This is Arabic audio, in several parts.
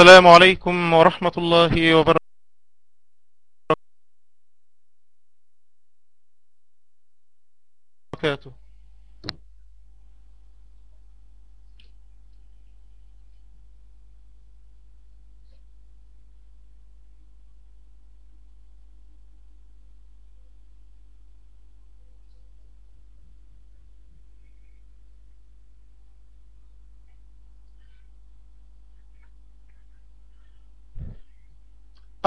السلام عليكم ورحمة الله وبركاته.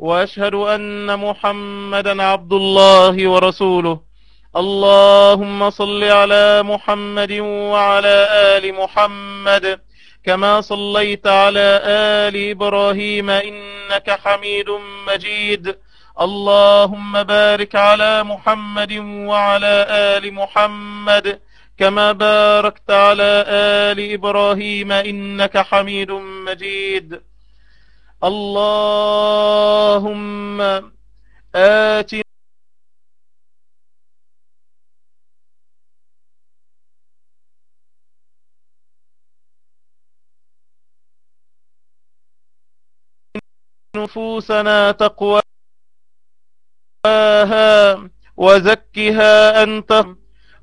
وأشهد أن محمدا عبد الله ورسوله. اللهم صل على محمد وعلى آل محمد كما صليت على آل إبراهيم إنك حميد مجيد. اللهم بارك على محمد وعلى آل محمد كما باركت على آل إبراهيم إنك حميد مجيد. اللهم آت نفوسنا تقواها وزكها أنت.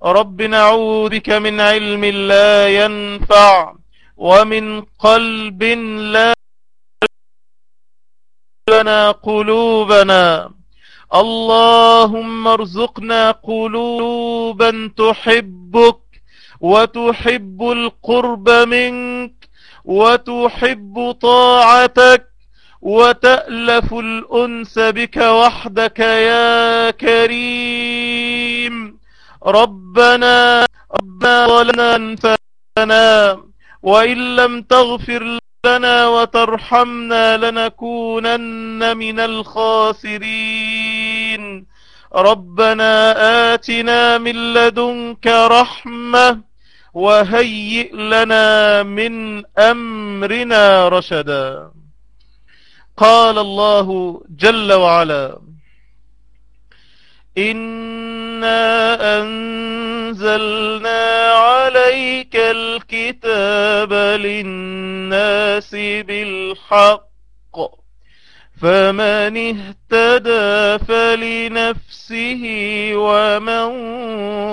رب نعوذ بك من علم لا ينفع ومن قلب لا لنا قلوبنا. اللهم ارزقنا قلوبا تحبك وتحب القرب منك وتحب طاعتك وتألف الأنس بك وحدك يا كريم. ربنا ربنا ظلنا أنفسنا وإن لم تغفر لنا وترحمنا لنكونن من الخاسرين. ربنا آتنا من لدنك رحمة وهيئ لنا من أمرنا رشدا. قال الله جل وعلا إنا أنزلنا عليك الكتاب للناس بالحق فمن اهتدى فلنفسه ومن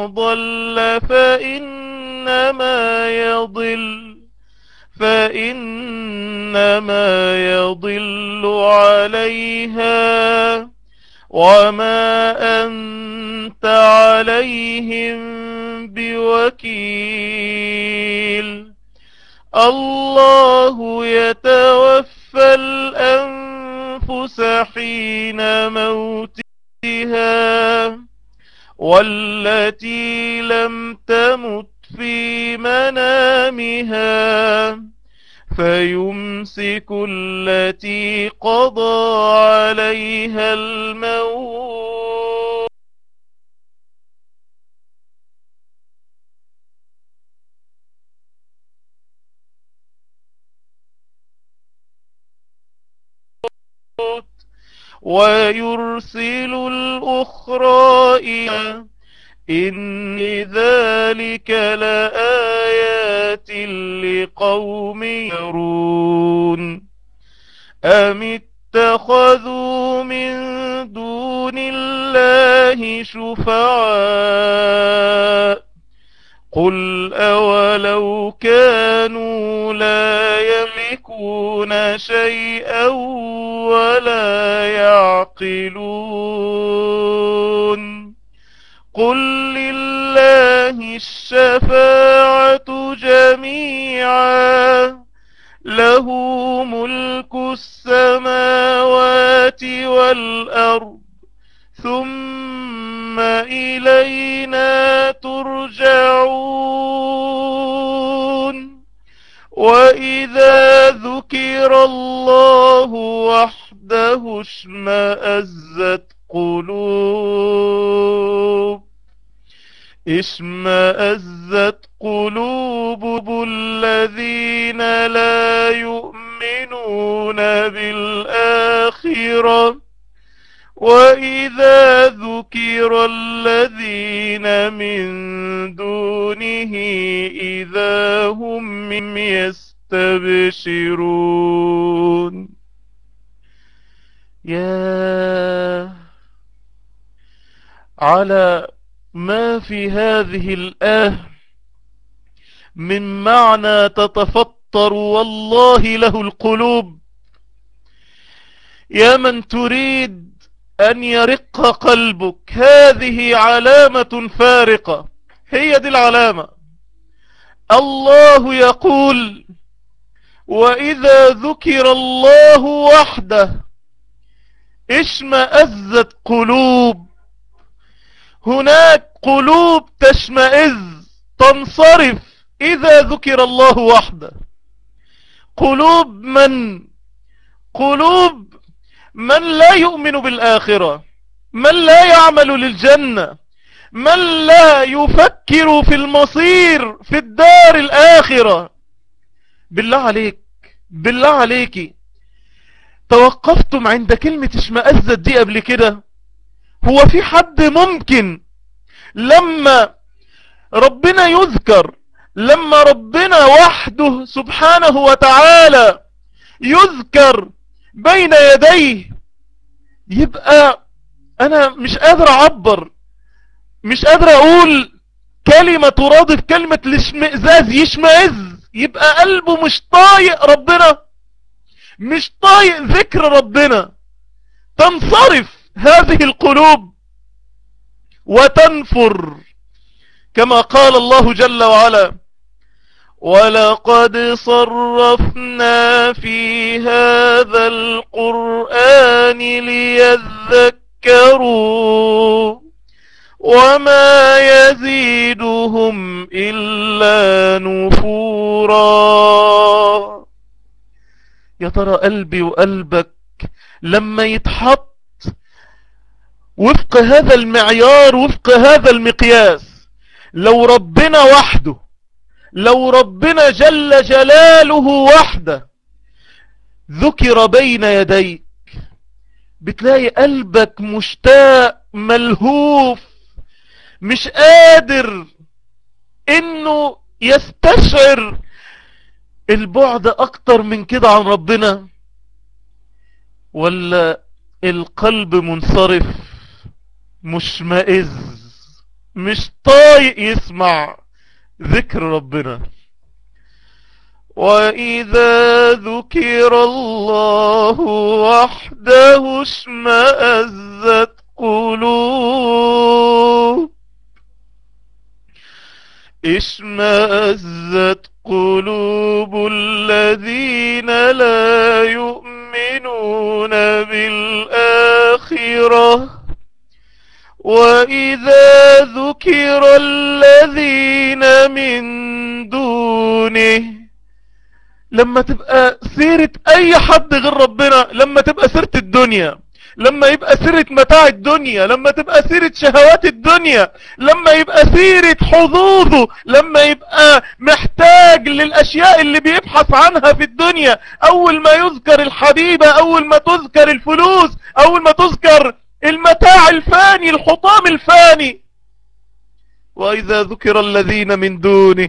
ضل فإنما يضل فإنما يضل عليها وما أنت عليهم بوكيل الله يتوفى الأنفس حين موتها والتي لم تمت في منامها فيمسك التي قضى عليها الموت. ويرسل الأخرى إلى إن ذلك لآيات لقوم يرون. أم اتخذوا من دون الله شفعاء؟ قل أولو كانوا لا يملكون شيئا ولا يعقلون. قل لله الشفاعة جميعا له ملك السماوات والأرض. ثم إلينا ترجعون. وإذا ذكر الله وحده اشمأزت قلوب. اشمأزت قلوب الذين لا يؤمنون بالآخرة وإذا ذكر الذين من دونه إذا هم يستبشرون يا على ما في هذه الآية من معنى تتفطر والله له القلوب. يا من تريد أن يرق قلبك هذه علامة فارقة. هي دي العلامة. الله يقول وإذا ذكر الله وحده اشمأزت قلوب. هناك قلوب تشمئز تنصرف إذا ذكر الله وحده. قلوب من؟ قلوب من لا يؤمن بالآخرة من لا يعمل للجنة من لا يفكر في المصير في الدار الآخرة. بالله عليك بالله عليك. توقفتم عند كلمة اشمأزت دي قبل كده؟ هو في حد ممكن لما ربنا يذكر لما ربنا وحده سبحانه وتعالى يذكر بين يديه يبقى أنا مش قادر أعبر مش قادر أقول كلمة ترادف كلمة الاشمئزاز يشمئز يبقى قلبه مش طايق ربنا مش طايق ذكر ربنا. تنصرف. هذه القلوب وتنفر كما قال الله جل وعلا ولقد صرفنا في هذا القرآن ليذكروا وما يزيدهم إلا نفورا. يا ترى قلبي وقلبك لما يتحط وفق هذا المعيار وفق هذا المقياس. لو ربنا وحده لو ربنا جل جلاله وحده ذكر بين يديك بتلاقي قلبك مشتاق ملهوف مش قادر إنه يستشعر البعد أكتر من كده عن ربنا. ولا القلب منصرف؟ مشمئز مش طايق يسمع ذكر ربنا. وإذا ذكر الله وحده اشمأزت قلوب اشمأزت قلوب الذين لا يؤمنون بالآخرة. وإذا ذكر الذين من دونه لما تبقى سيرة أي حد غير ربنا لما تبقى سيرة الدنيا لما يبقى سيرة متاع الدنيا لما تبقى سيرة شهوات الدنيا لما يبقى سيرة حظوظه لما يبقى محتاج للأشياء اللي بيبحث عنها في الدنيا أول ما يذكر الحبيبة أول ما تذكر الفلوس أول ما تذكر المتاع الفاني الحطام الفاني. وإذا ذكر الذين من دونه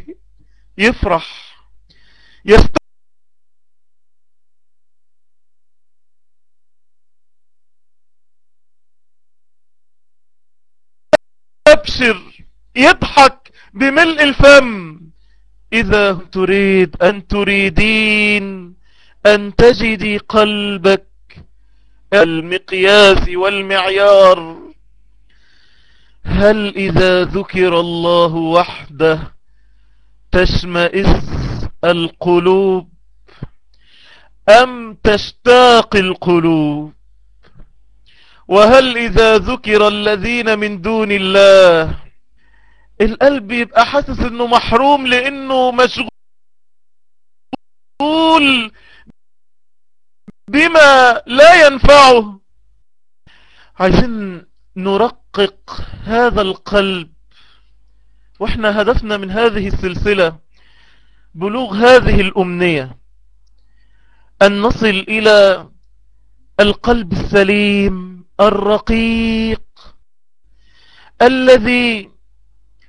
يفرح. يست يبشر يضحك بملء الفم. إذا تريد أن تريدين أن تجدي قلبك المقياس والمعيار. هل إذا ذكر الله وحده تشمئز القلوب؟ أم تشتاق القلوب؟ وهل إذا ذكر الذين من دون الله القلب يبقى حاسس إنه محروم لأنه مشغول بما لا ينفعه. عايزين نرقق هذا القلب. وإحنا هدفنا من هذه السلسلة بلوغ هذه الأمنية. أن نصل إلى القلب السليم الرقيق الذي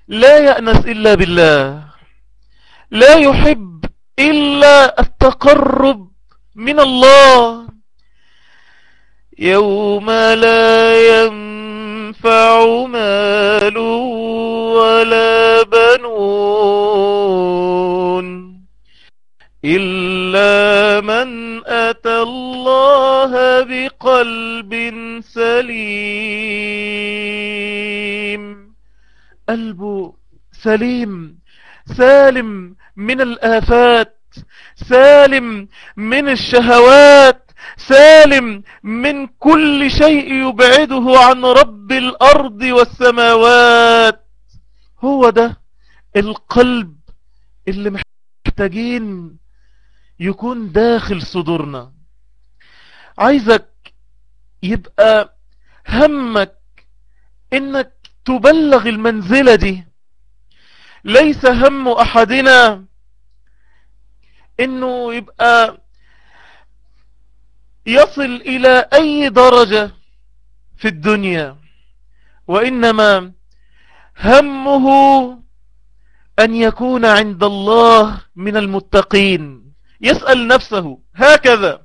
لا يأنس إلا بالله لا يحب إلا التقرب من الله. يوم لا ينفع مال ولا بنون إلا من أتى الله بقلب سليم. قلبه سليم سالم من الآفات. سالم من الشهوات سالم من كل شيء يبعده عن رب الأرض والسماوات. هو ده القلب اللي محتاجين يكون داخل صدورنا. عايزك يبقى همك إنك تبلغ المنزلة دي. ليس هم أحدنا إنه يبقى يصل إلى أي درجة في الدنيا. وإنما همه أن يكون عند الله من المتقين. يسأل نفسه هكذا.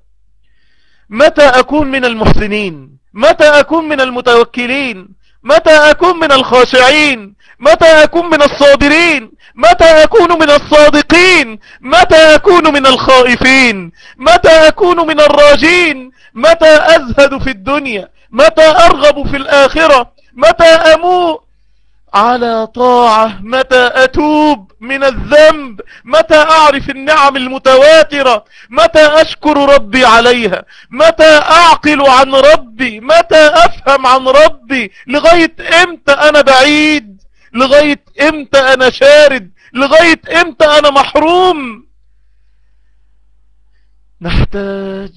متى أكون من المحسنين؟ متى أكون من المتوكلين؟ متى أكون من الخاشعين؟ متى أكون من الصابرين متى أكون من الصادقين؟ متى أكون من الخائفين؟ متى أكون من الراجين؟ متى أزهد في الدنيا؟ متى أرغب في الآخرة؟ متى أموت؟ على طاعة متى أتوب من الذنب؟ متى أعرف النعم المتواترة؟ متى أشكر ربي عليها؟ متى أعقل عن ربي؟ متى أفهم عن ربي؟ لغاية إمتى أنا بعيد؟ لغاية إمتى أنا شارد؟ لغاية إمتى أنا محروم؟ نحتاج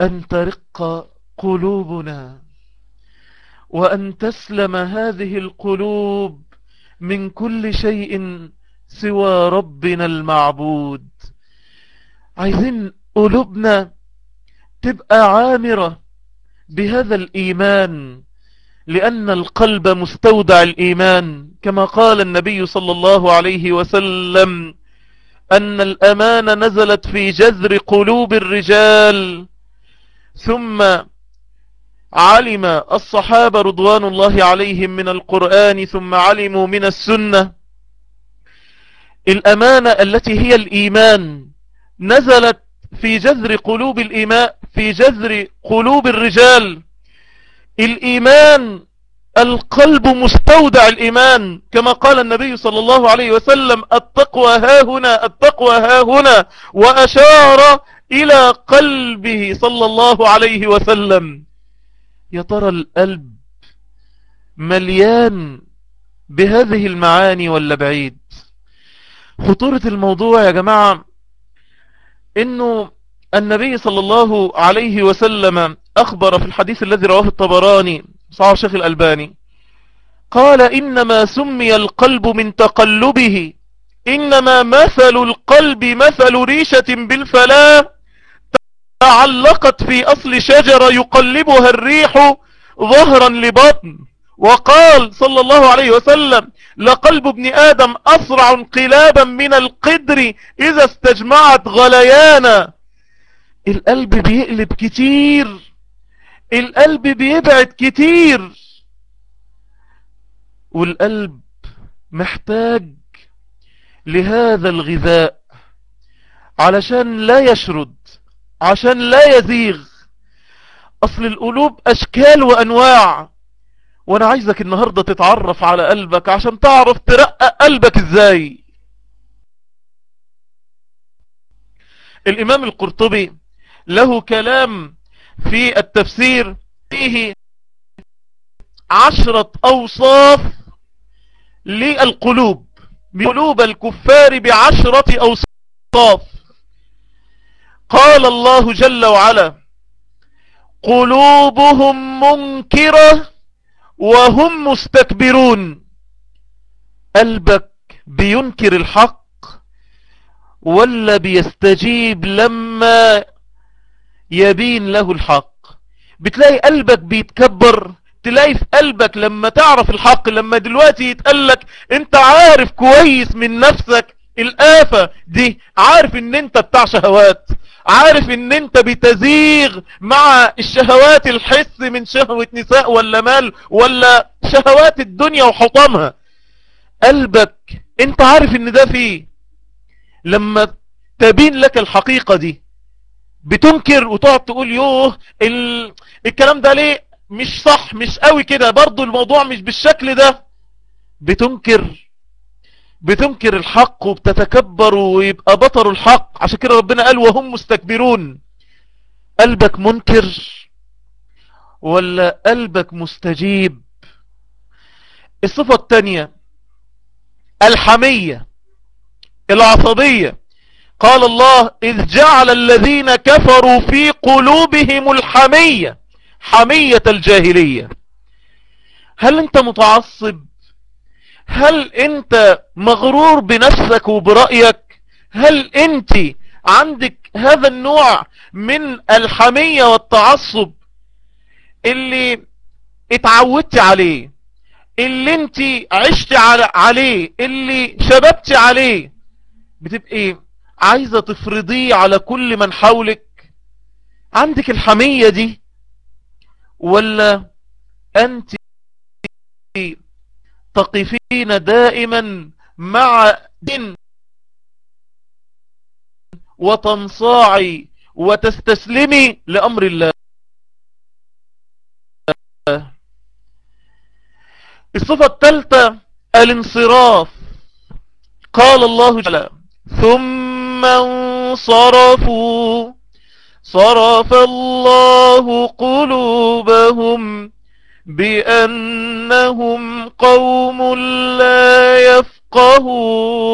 أن ترق قلوبنا وأن تسلم هذه القلوب من كل شيء سوى ربنا المعبود. عايزين قلوبنا تبقى عامرة بهذا الإيمان. لأن القلب مستودع الإيمان كما قال النبي صلى الله عليه وسلم أن الأمان نزلت في جذر قلوب الرجال. ثم علم الصحابة رضوان الله عليهم من القرآن ثم علموا من السنة. الأمانة التي هي الإيمان نزلت في جذر قلوب الإيمان في جذر قلوب الرجال. الإيمان القلب مستودع الإيمان كما قال النبي صلى الله عليه وسلم التقوى ها هنا التقوى ها هنا وأشار إلى قلبه صلى الله عليه وسلم. يا ترى القلب مليان بهذه المعاني ولا بعيد؟ خطورة الموضوع يا جماعة إنه النبي صلى الله عليه وسلم أخبر في الحديث الذي رواه الطبراني صحيح الشيخ الألباني قال إنما سمي القلب من تقلبه إنما مثل القلب مثل ريشة بالفلاة تعلقت في أصل شجرة يقلبها الريح ظهرا لبطن وقال صلى الله عليه وسلم لقلب ابن آدم أسرع انقلابا من القدر إذا استجمعت غليانا. القلب بيقلب كتير. القلب بيبعد كتير. والقلب محتاج لهذا الغذاء علشان لا يشرد عشان لا يزيغ. أصل القلوب أشكال وأنواع. وأنا عايزك النهاردة تتعرف على قلبك عشان تعرف ترقق قلبك إزاي. الإمام القرطبي له كلام في التفسير فيه عشرة أوصاف للقلوب. قلوب الكفار بعشرة أوصاف. قال الله جل وعلا قلوبهم منكرة وهم مستكبرون. قلبك بينكر الحق ولا بيستجيب لما يبين له الحق. بتلاقي قلبك بيتكبر. تلاقي في قلبك لما تعرف الحق لما دلوقتي يتقلك انت عارف كويس من نفسك الآفة دي. عارف ان انت بتاع شهوات. عارف ان انت بتزيغ مع الشهوات الحس من شهوة نساء ولا مال ولا شهوات الدنيا وحطامها. قلبك انت عارف ان ده فيه. لما تبين لك الحقيقة دي بتنكر وتقعد تقول يوه ال... الكلام ده ليه؟ مش صح مش قوي كده. برضو الموضوع مش بالشكل ده. بتنكر بتنكر الحق وبتتكبر ويبقى بطر الحق. عشان كده ربنا قال وهم مستكبرون. قلبك منكر ولا قلبك مستجيب؟ الصفة الثانية الحمية العصبية. قال الله إذ جعل الذين كفروا في قلوبهم الحمية حمية الجاهلية. هل أنت متعصب؟ هل أنت مغرور بنفسك وبرأيك؟ هل أنت عندك هذا النوع من الحمية والتعصب اللي اتعودت عليه اللي أنت عشت عليه اللي شببت عليه؟ بتبقي عايزة تفرضيه على كل من حولك؟ عندك الحمية دي؟ ولا أنت تقفين دائما مع دين وتنصاعي وتستسلمي لأمر الله؟ الصفة الثالثة الانصراف. قال الله جل ثم انصرفوا صرف الله قلوبهم بأنهم قوم لا يفقهون.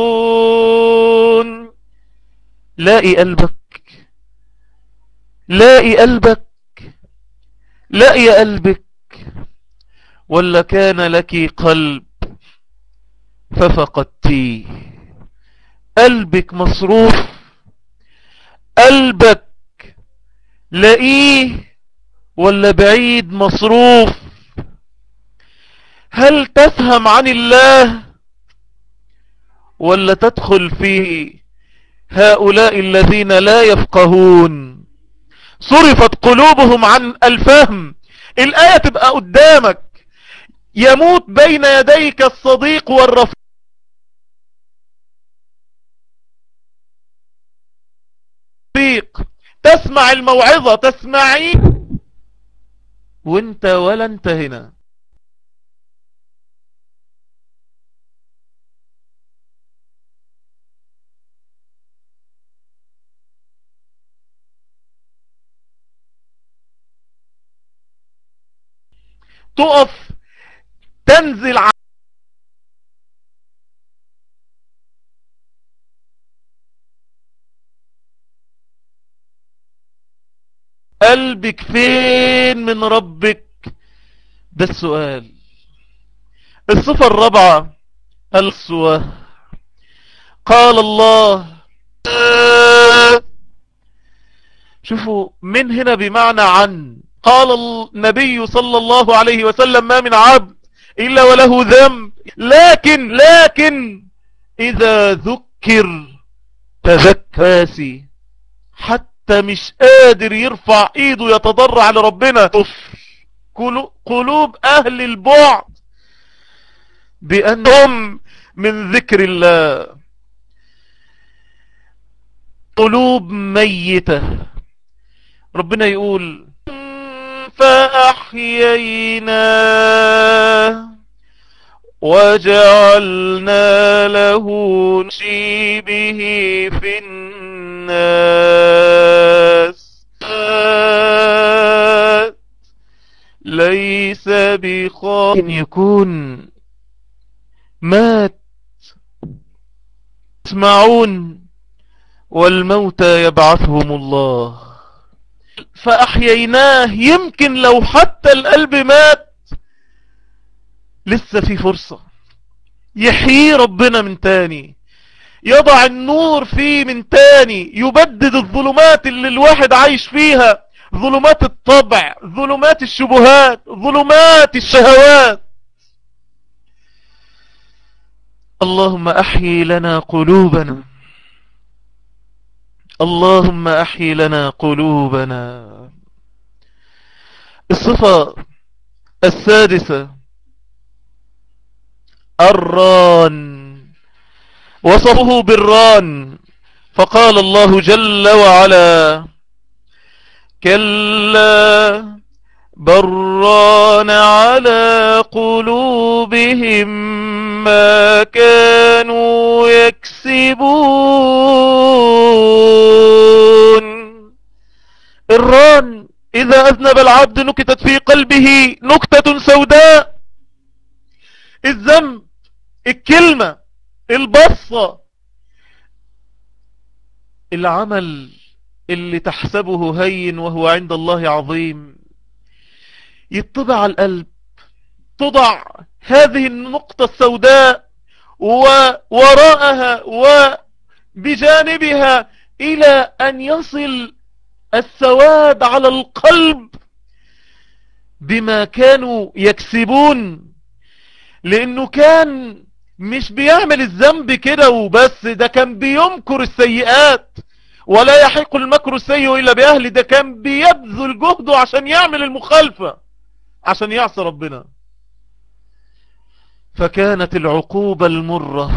لاقي قلبك لاقي قلبك لاقي قلبك ولا كان لك قلب ففقدتيه. قلبك مصروف قلبك لاقيه ولا بعيد مصروف؟ هل تفهم عن الله ولا تدخل في هؤلاء الذين لا يفقهون؟ صرفت قلوبهم عن الفهم. الآية تبقى قدامك. يموت بين يديك الصديق والرفيق. تسمع الموعظة تسمعي. وانت ولا انت هنا تقف تنزل قلبك فين من ربك؟ ده السؤال. الصفة الرابعة السوى قال الله شوفوا من هنا بمعنى عن. قال النبي صلى الله عليه وسلم ما من عبد إلا وله ذنب. لكن لكن إذا ذكر تذكاسي حتى مش قادر يرفع ايده يتضرع لربنا قلوب أهل البعد بأنهم من ذكر الله. قلوب ميتة. ربنا يقول فأحيينا وجعلنا له نشيبه في الناس. ليس بخاف يكون مات. تسمعون والموتى يبعثهم الله. فأحييناه. يمكن لو حتى القلب مات. لسه في فرصة. يحيي ربنا من تاني. يضع النور فيه من تاني يبدد الظلمات اللي الواحد عايش فيها. ظلمات الطبع ظلمات الشبهات ظلمات الشهوات. اللهم أحيي لنا قلوبنا. اللهم أحيي لنا قلوبنا. الصفة السادسة الران. وصفه بالران فقال الله جل وعلا كلا بران على قلوبهم ما كانوا يكسبون. الران إذا أذنب العبد نكتت في قلبه نكتة سوداء. الذنب الكلمة البصة. العمل اللي تحسبه هين وهو عند الله عظيم. يطبع القلب. تضع هذه النقطة السوداء ووراءها وبجانبها إلى أن يصل السواد على القلب بما كانوا يكسبون. لأنه كان مش بيعمل الذنب كده وبس ده كان بيمكر السيئات. ولا يحق المكر السيء إلا بأهل ده كان بيبذل جهده عشان يعمل المخالفة عشان يعصي ربنا. فكانت العقوبة المرة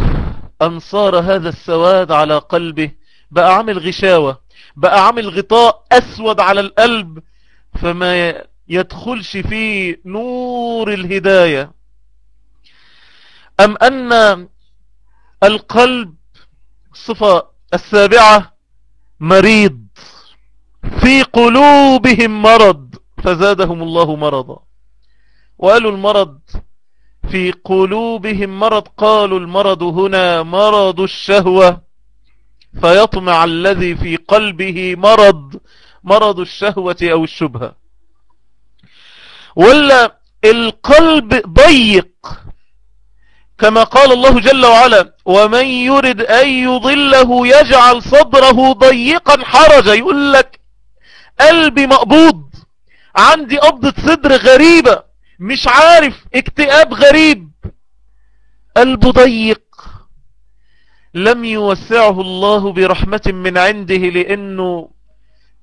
أن صار هذا السواد على قلبه بقى عامل غشاوة بقى عامل غطاء أسود على القلب فما يدخلش فيه نور الهداية. أم أن القلب الصفة السابعة مريض في قلوبهم مرض فزادهم الله مرضا. وقالوا المرض في قلوبهم مرض قالوا المرض هنا مرض الشهوة فيطمع الذي في قلبه مرض مرض الشهوة أو الشبهة. ولا القلب ضيق كما قال الله جل وعلا ومن يرد أن يضله يجعل صدره ضيقا حرجا يقول لك قلبي مقبوض عندي قبضة صدر غريبة مش عارف اكتئاب غريب. قلبه ضيق. لم يوسعه الله برحمة من عنده لأنه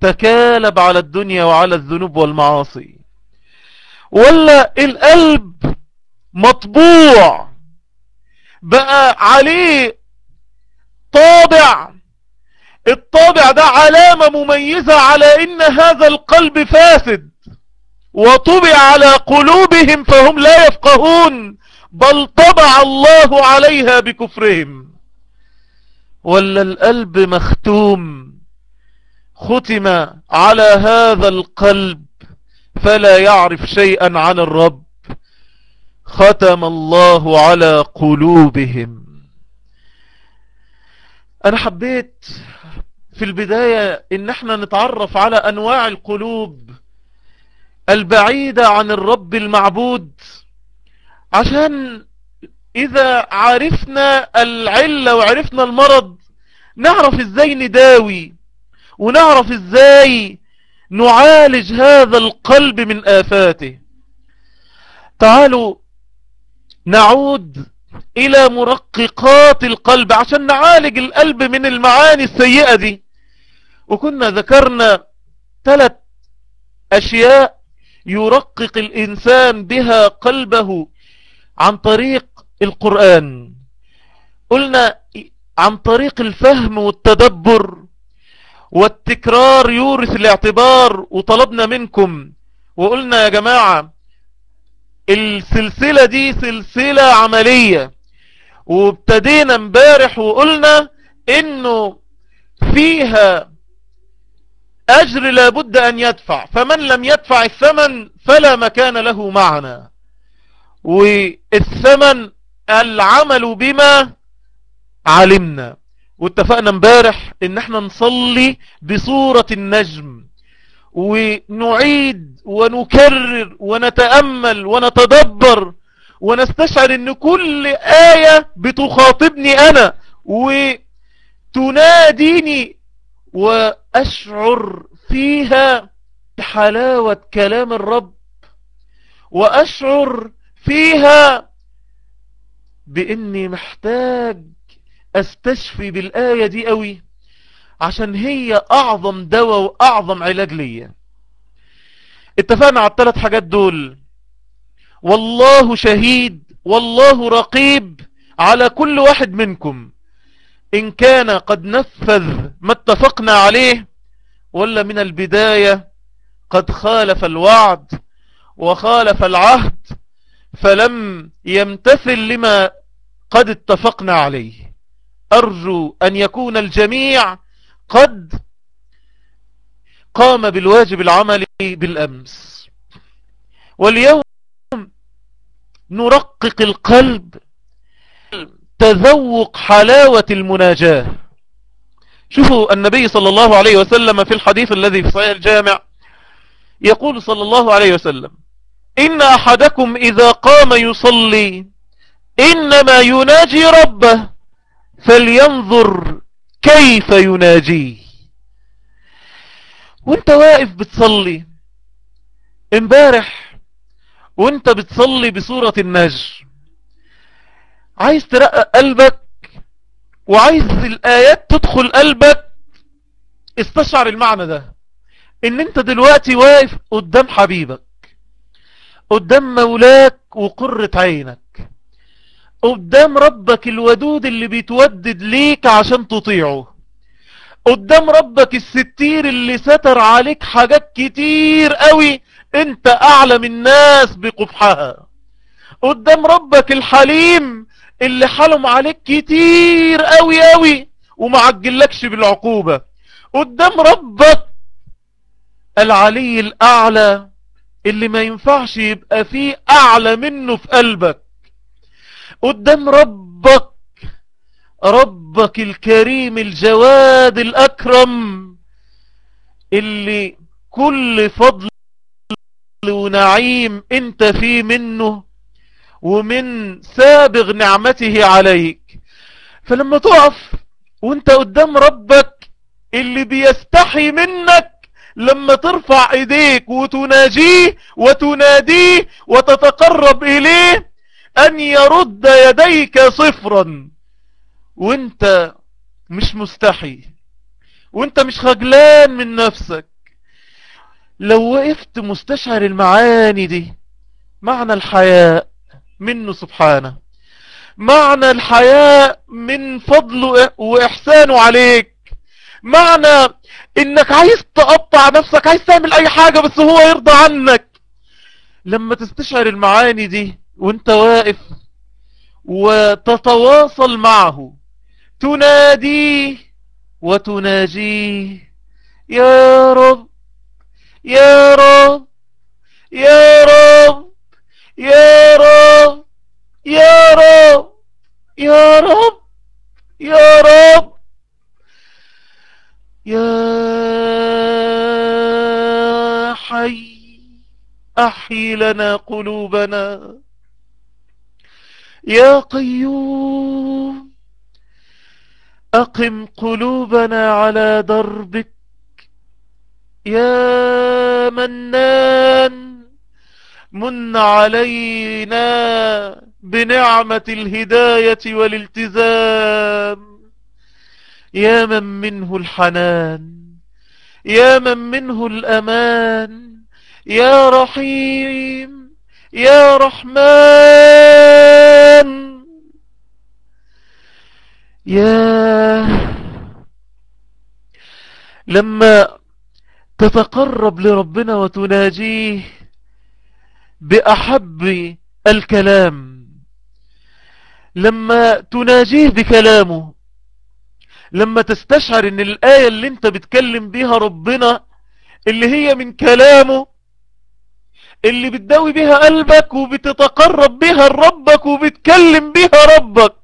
تكالب على الدنيا وعلى الذنوب والمعاصي. ولا القلب مطبوع. بقى عليه طابع. الطابع ده علامة مميزة على إن هذا القلب فاسد وطبع على قلوبهم فهم لا يفقهون بل طبع الله عليها بكفرهم. ولا القلب مختوم ختم على هذا القلب فلا يعرف شيئا عن الرب. ختم الله على قلوبهم. أنا حبيت في البداية إن إحنا نتعرف على أنواع القلوب البعيدة عن الرب المعبود عشان إذا عرفنا العلة وعرفنا المرض نعرف إزاي نداوي ونعرف إزاي نعالج هذا القلب من آفاته. تعالوا نعود إلى مرققات القلب عشان نعالج القلب من المعاني السيئة دي. وكنا ذكرنا ثلاث أشياء يرقق الإنسان بها قلبه عن طريق القرآن. قلنا عن طريق الفهم والتدبر والتكرار يورث الاعتبار وطلبنا منكم. وقلنا يا جماعة السلسلة دي سلسلة عملية. وابتدينا امبارح وقلنا إنه فيها أجر لابد أن يدفع. فمن لم يدفع الثمن فلا مكان له معنا. والثمن العمل بما علمنا. واتفقنا امبارح إن إحنا نصلي بصورة النجم. ونعيد ونكرر ونتأمل ونتدبر ونستشعر إن كل آية بتخاطبني أنا وتناديني وأشعر فيها بحلاوة كلام الرب وأشعر فيها بإني محتاج أستشفي بالآية دي قوي عشان هي أعظم دواء وأعظم علاج ليا. اتفقنا على الثلاث حاجات دول. والله شهيد والله رقيب على كل واحد منكم. إن كان قد نفذ ما اتفقنا عليه ولا من البداية قد خالف الوعد وخالف العهد فلم يمتثل لما قد اتفقنا عليه. أرجو أن يكون الجميع قد قام بالواجب العملي بالأمس. واليوم نرقق القلب تذوق حلاوة المناجاة. شوفوا النبي صلى الله عليه وسلم في الحديث الذي في صحيح الجامع يقول صلى الله عليه وسلم إن أحدكم إذا قام يصلي إنما يناجي ربه فلينظر كيف يناجيه وانت واقف بتصلي امبارح وانت بتصلي بصورة النجم عايز ترقق قلبك وعايز الآيات تدخل قلبك استشعر المعنى ده إن انت دلوقتي واقف قدام حبيبك قدام مولاك وقرة عينك. قدام ربك الودود اللي بيتودد ليك عشان تطيعه. قدام ربك الستير اللي ستر عليك حاجات كتير قوي انت اعلم الناس بقبحها. قدام ربك الحليم اللي حلم عليك كتير قوي قوي وما عجلكش بالعقوبة. قدام ربك العلي الأعلى اللي ما ينفعش يبقى فيه أعلى منه في قلبك. قدام ربك ربك الكريم الجواد الأكرم اللي كل فضل ونعيم أنت فيه منه ومن سابغ نعمته عليك. فلما تقف وأنت قدام ربك اللي بيستحي منك لما ترفع إيديك وتناجيه وتناديه وتتقرب إليه أن يرد يديك صفرا. وأنت مش مستحي. وأنت مش خجلان من نفسك. لو وقفت مستشعر المعاني دي معنى الحياء منه سبحانه. معنى الحياء من فضله وإحسانه عليك. معنى إنك عايز تقطع نفسك عايز تعمل أي حاجة بس هو يرضى عنك. لما تستشعر المعاني دي وانت واقف وتتواصل معه. تناديه وتناجيه يا رب يا رب يا رب يا رب يا رب يا رب يا رب. يا حي أحي لنا قلوبنا. يا قيوم أقم قلوبنا على دربك. يا منان من علينا بنعمة الهداية والالتزام. يا من منه الحنان يا من منه الأمان. يا رحيم يا رحمن. يا لما تتقرب لربنا وتناجيه بأحب الكلام لما تناجيه بكلامه لما تستشعر إن الآية اللي انت بتكلم بيها ربنا اللي هي من كلامه اللي بتداوي بيها قلبك وبتتقرب بيها لربك وبتكلم بيها ربك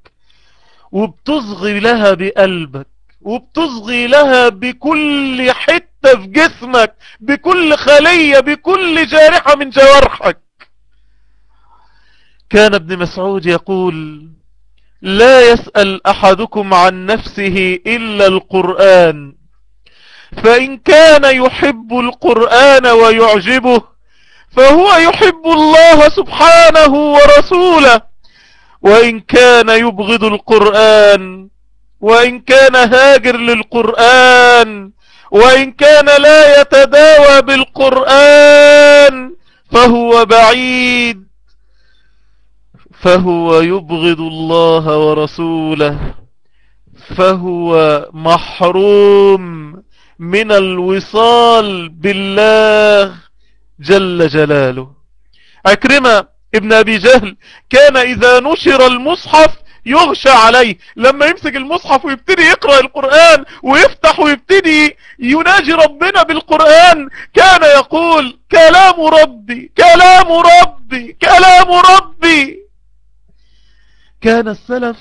وبتصغي لها بقلبك وبتصغي لها بكل حتة في جسمك بكل خلية بكل جارحة من جوارحك. كان ابن مسعود يقول لا يسأل أحدكم عن نفسه إلا القرآن فإن كان يحب القرآن ويعجبه فهو يحب الله سبحانه ورسوله. وإن كان يبغض القرآن وإن كان هاجر للقرآن وإن كان لا يتداوى بالقرآن فهو بعيد. فهو يبغض الله ورسوله. فهو محروم من الوصال بالله. جل جلاله. عكرمة ابن أبي جهل كان إذا نشر المصحف يغشى عليه. لما يمسك المصحف ويبتدي يقرأ القرآن ويفتح ويبتدي يناجي ربنا بالقرآن كان يقول كلام ربي كلام ربي كلام ربي. كان السلف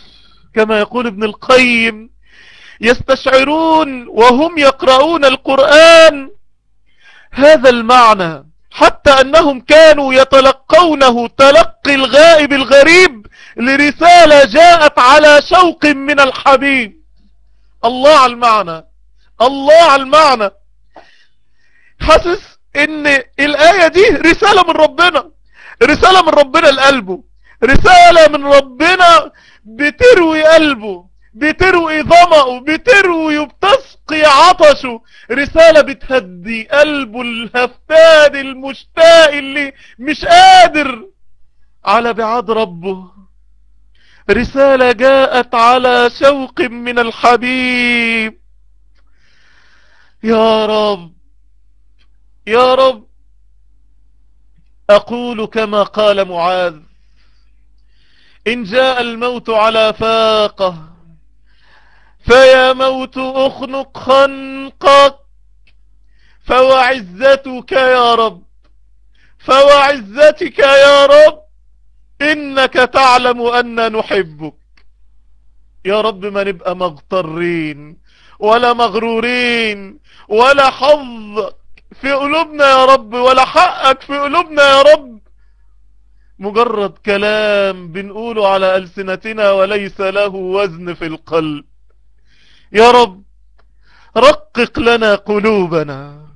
كما يقول ابن القيم يستشعرون وهم يقرؤون القرآن. هذا المعنى حتى أنهم كانوا يتلقونه تلقي الغائب الغريب لرسالة جاءت على شوق من الحبيب. الله على المعنى. الله على المعنى. حاسس إن الآية دي رسالة من ربنا. رسالة من ربنا لقلبه. رسالة من ربنا بتروي قلبه. بتروي ظمأه بتروي وبتسقي عطشه. رسالة بتهدي قلبه الهفتان المشتاق اللي مش قادر على بعاد ربه. رسالة جاءت على شوق من الحبيب. يا رب يا رب أقول كما قال معاذ. إن جاء الموت على فاقة فيا موت أخنق خنقك فوعزتك يا رب فوعزتك يا رب إنك تعلم أن نحبك. يا رب ما نبقى مغترين ولا مغرورين ولا حظك في قلوبنا يا رب ولا حقك في قلوبنا يا رب. مجرد كلام بنقوله على ألسنتنا وليس له وزن في القلب. يا رب رقق لنا قلوبنا.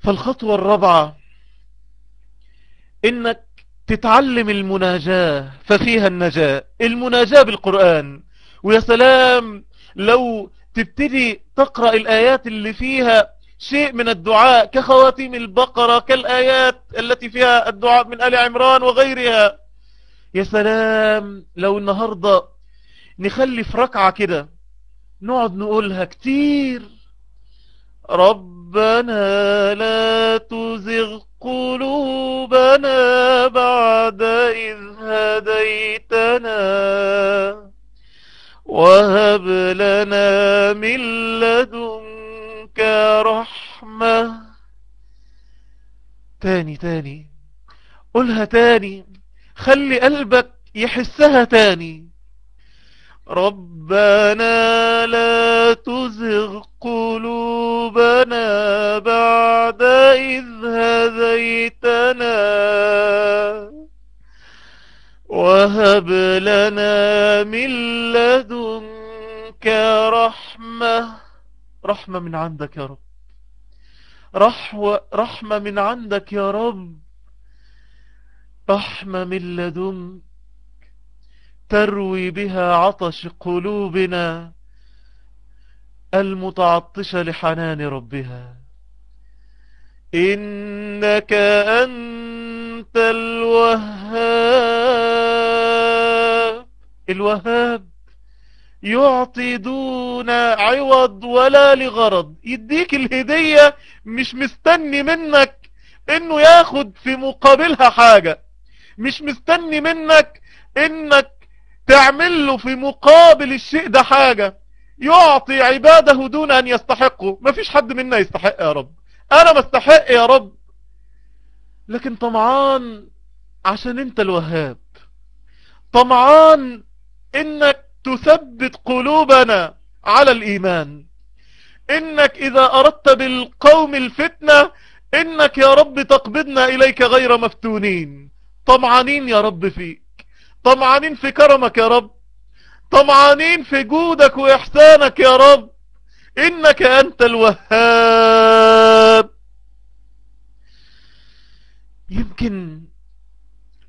فالخطوة الرابعة إنك تتعلم المناجاة ففيها النجاة المناجاة بالقرآن. ويا سلام لو تبتدي تقرأ الآيات اللي فيها شيء من الدعاء كخواتيم البقرة كالآيات التي فيها الدعاء من آل عمران وغيرها. يا سلام لو النهاردة نخلي في ركعة كده. نقعد نقولها كتير. ربنا لا تزغ قلوبنا بعد إذ هديتنا وهب لنا من لدنك رحمة. تاني تاني. قولها تاني. خلي قلبك يحسها تاني. ربنا لا تزغ قلوبنا بعد إذ هديتنا وهب لنا من لدنك رحمة. رحمة من عندك يا رب. رحوة رحمة من عندك يا رب. رحمة من لدنك تروي بها عطش قلوبنا المتعطشة لحنان ربها. إنك أنت الوهاب. الوهاب يعطي دون عوض ولا لغرض. يديك الهدية مش مستني منك إنه ياخد في مقابلها حاجة. مش مستني منك إنك تعمل له في مقابل الشيء ده حاجة. يعطي عباده دون أن يستحقه. مفيش حد منا يستحق يا رب. أنا ما استحق يا رب. لكن طمعان عشان أنت الوهاب. طمعان إنك تثبت قلوبنا على الإيمان. إنك إذا أردت بالقوم الفتنة إنك يا رب تقبضنا إليك غير مفتونين. طمعانين يا رب فيك. طمعانين في كرمك يا رب. طمعانين في جودك وإحسانك يا رب. إنك أنت الوهاب. يمكن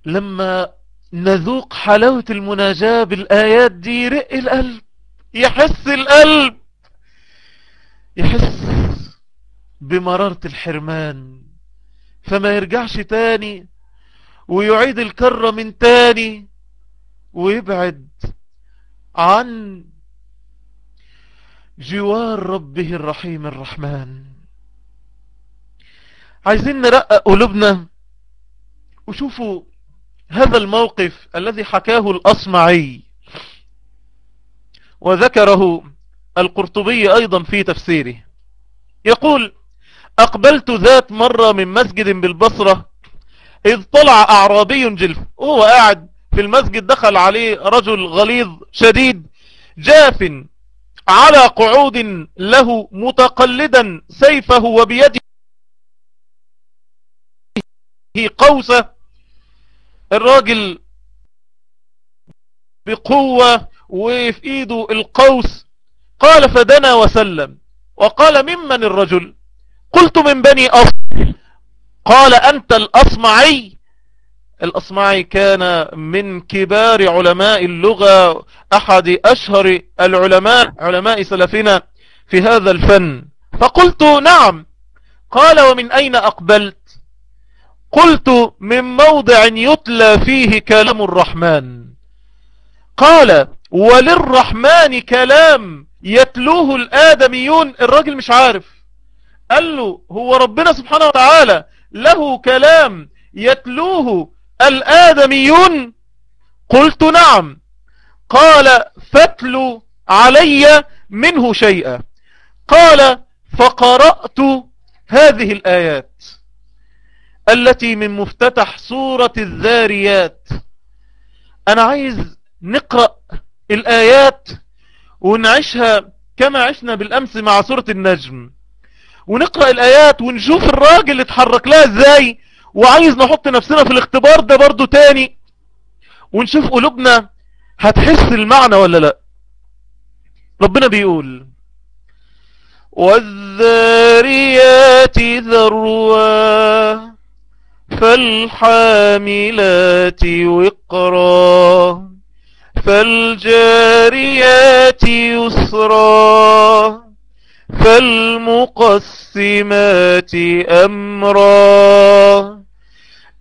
لما نذوق حلاوة المناجاة بالآيات دي يرق القلب. يحس القلب. يحس بمرارة الحرمان. فما يرجعش تاني ويعيد الكرة من تاني. ويبعد عن جوار ربه الرحيم الرحمن. عايزين نرقق قلوبنا وشوفوا هذا الموقف الذي حكاه الأصمعي وذكره القرطبي أيضا في تفسيره. يقول أقبلت ذات مرة من مسجد بالبصرة إذ طلع أعرابي جلف وهو قاعد في المسجد دخل عليه رجل غليظ شديد جاف على قعود له متقلدا سيفه وبيده قوسة. الراجل بقوة وفي ايده القوس. قال فدنا وسلم وقال ممن الرجل؟ قلت من بني أصم قال أنت الأصمعي الأصمعي كان من كبار علماء اللغة أحد أشهر العلماء علماء سلفنا في هذا الفن. فقلت نعم. قال ومن أين أقبلت؟ قلت من موضع يتلى فيه كلام الرحمن. قال وللرحمن كلام يتلوه الآدميون. الراجل مش عارف. قال له هو ربنا سبحانه وتعالى له كلام يتلوه الآدميون؟ قلت نعم. قال فاتلوا علي منه شيئا. قال فقرأت هذه الآيات التي من مفتتح سورة الذاريات. أنا عايز نقرأ الآيات ونعيشها كما عشنا بالأمس مع سورة النجم. ونقرأ الآيات ونشوف الراجل اتحرك لها إزاي وعايز نحط نفسنا في الاختبار ده برضو تاني ونشوف قلوبنا هتحس المعنى ولا لا. ربنا بيقول والذاريات ذروا فالحاملات وقرا فالجاريات يسرا فالمقسمات أمرا.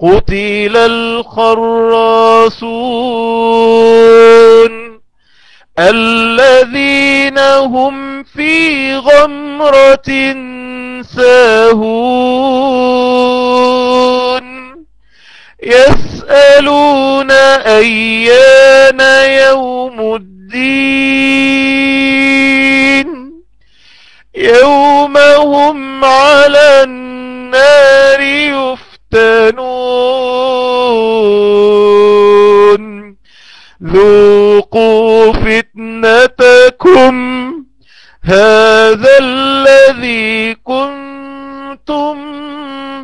قتل الخراصون الذين هم في غمرة ساهون يسألون أيان يوم الدين يوم هم على النار ذوقوا فتنتكم هذا الذي كنتم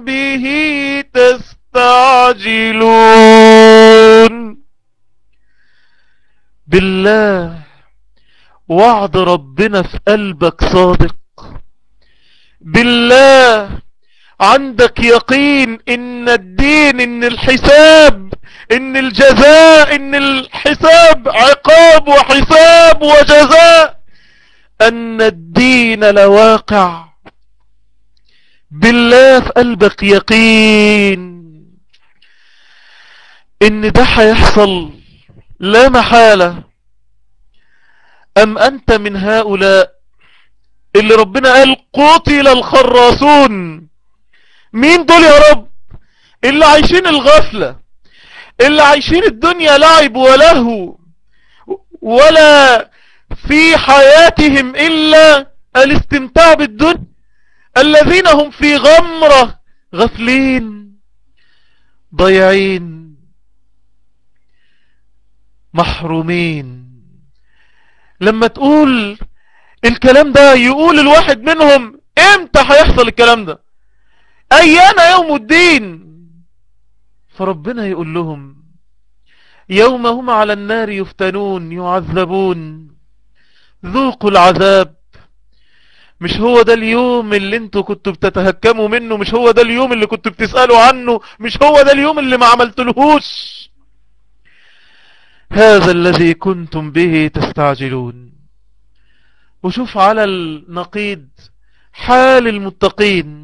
به تستعجلون. بالله وعد ربنا في قلبك صادق. بالله عندك يقين إن الدين إن الحساب إن الجزاء إن الحساب عقاب وحساب وجزاء أن الدين لواقع. بالله في قلبك يقين. إن ده هيحصل لا محالة. أم أنت من هؤلاء اللي ربنا قال قتل الخراصون؟ مين دول يا رب؟ اللي عايشين الغفلة اللي عايشين الدنيا لعب ولهو ولا في حياتهم إلا الاستمتاع بالدنيا. الذين هم في غمرة غفلين ضيعين محرومين. لما تقول الكلام ده يقول الواحد منهم إمتى هيحصل الكلام ده؟ ايانا يوم الدين؟ فربنا يقول لهم يوم هم على النار يفتنون يعذبون. ذوقوا العذاب. مش هو ده اليوم اللي أنتوا كنتوا بتتهكموا منه مش هو ده اليوم اللي كنتوا بتسألوا عنه مش هو ده اليوم اللي ما عملتلهوش. هذا الذي كنتم به تستعجلون. وشوف على النقيض حال المتقين.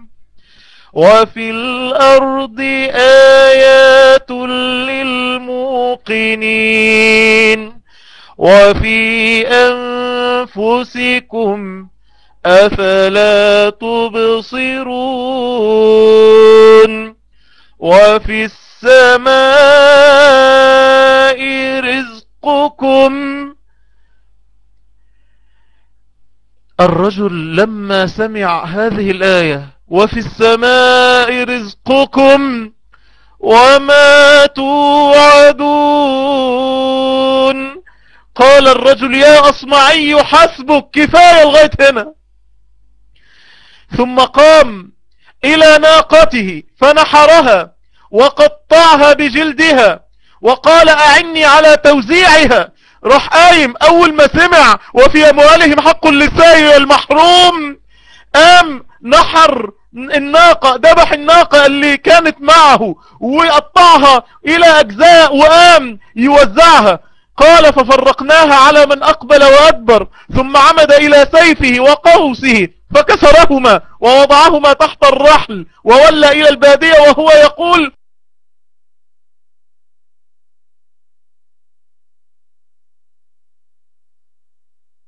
وفي الأرض آيات للموقنين وفي أنفسكم أفلا تبصرون وفي السماء رزقكم الرجل لما سمع هذه الآية وفي السماء رزقكم وما توعدون. قال الرجل يا أصمعي حسبك كفاية لغاية هنا. ثم قام إلى ناقته فنحرها وقطعها بجلدها وقال أعني على توزيعها. راح قايم أول ما سمع وفي أموالهم حق للسائل والمحروم قام نحر الناقة ذبح الناقة اللي كانت معه وقطعها إلى أجزاء وقام يوزعها. قال ففرقناها على من أقبل وأدبر ثم عمد إلى سيفه وقوسه فكسرهما ووضعهما تحت الرحل وولى إلى البادية وهو يقول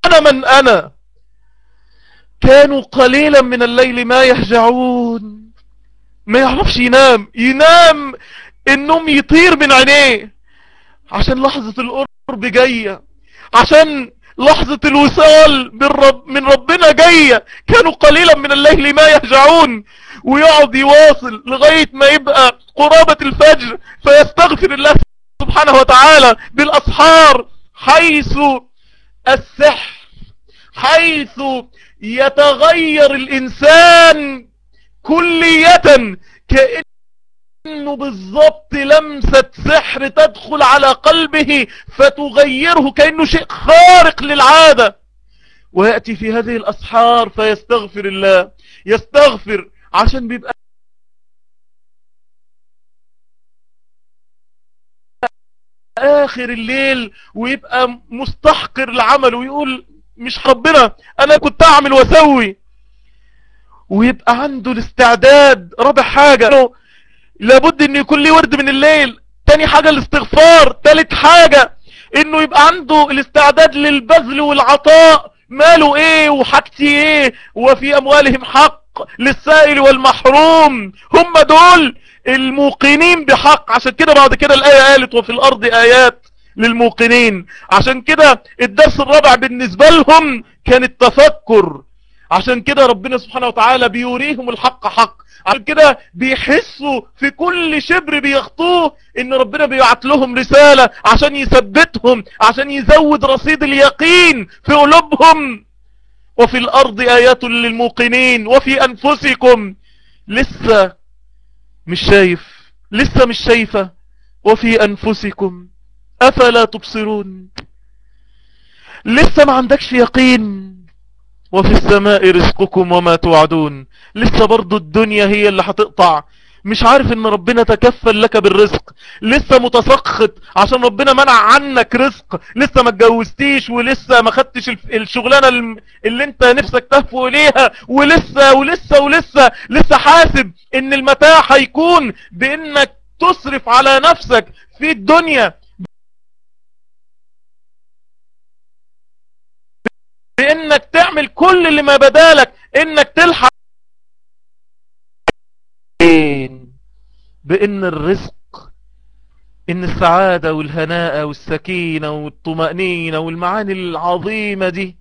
أنا من أنا؟ كانوا قليلا من الليل ما يهجعون. ما يعرفش ينام. ينام النوم يطير من عينيه. عشان لحظة القرب جاية. عشان لحظة الوصال من, رب من ربنا جاية. كانوا قليلا من الليل ما يهجعون. ويقعد يواصل لغاية ما يبقى قرابة الفجر. فيستغفر الله سبحانه وتعالى بالأسحار حيث السحر حيث يتغير الإنسان كلية كأنه بالضبط لمسة سحر تدخل على قلبه فتغيره كأنه شيء خارق للعادة. ويأتي في هذه الأسحار فيستغفر الله. يستغفر عشان بيبقى آخر الليل ويبقى مستحقر العمل ويقول مش ربنا أنا كنت أعمل وأسوي. ويبقى عنده الاستعداد. رابع حاجة لابد ان يكون ليه ورد من الليل. تاني حاجة الاستغفار. تالت حاجة إنه يبقى عنده الاستعداد للبذل والعطاء. ماله إيه وحاجتي إيه وفي أموالهم حق للسائل والمحروم. هم دول الموقنين بحق. عشان كده بعد كده الآية قالت وفي الأرض آيات للموقنين. عشان كده الدرس الرابع بالنسبة لهم كان التفكر. عشان كده ربنا سبحانه وتعالى بيوريهم الحق حق. عشان كده بيحسوا في كل شبر بيخطوه إن ربنا بيبعت لهم رسالة عشان يثبتهم عشان يزود رصيد اليقين في قلوبهم. وفي الأرض آيات للموقنين. وفي أنفسكم. لسه مش شايف لسه مش شايفة. وفي أنفسكم. أفلا تبصرون؟ لسه ما عندكش يقين؟ وفي السماء رزقكم وما توعدون. لسه برضو الدنيا هي اللي هتقطع. مش عارف إن ربنا تكفل لك بالرزق. لسه متسخط عشان ربنا منع عنك رزق. لسه ما اتجوزتيش ولسه ما خدتش الشغلانة اللي انت نفسك تهفو إليها. ولسه ولسه ولسه لسه حاسب إن المتاع هيكون بإنك تصرف على نفسك في الدنيا. بانك تعمل كل اللي ما بدالك إنك تلحق بإن الرزق إن السعادة والهناء والسكينة والطمأنينة والمعاني العظيمة دي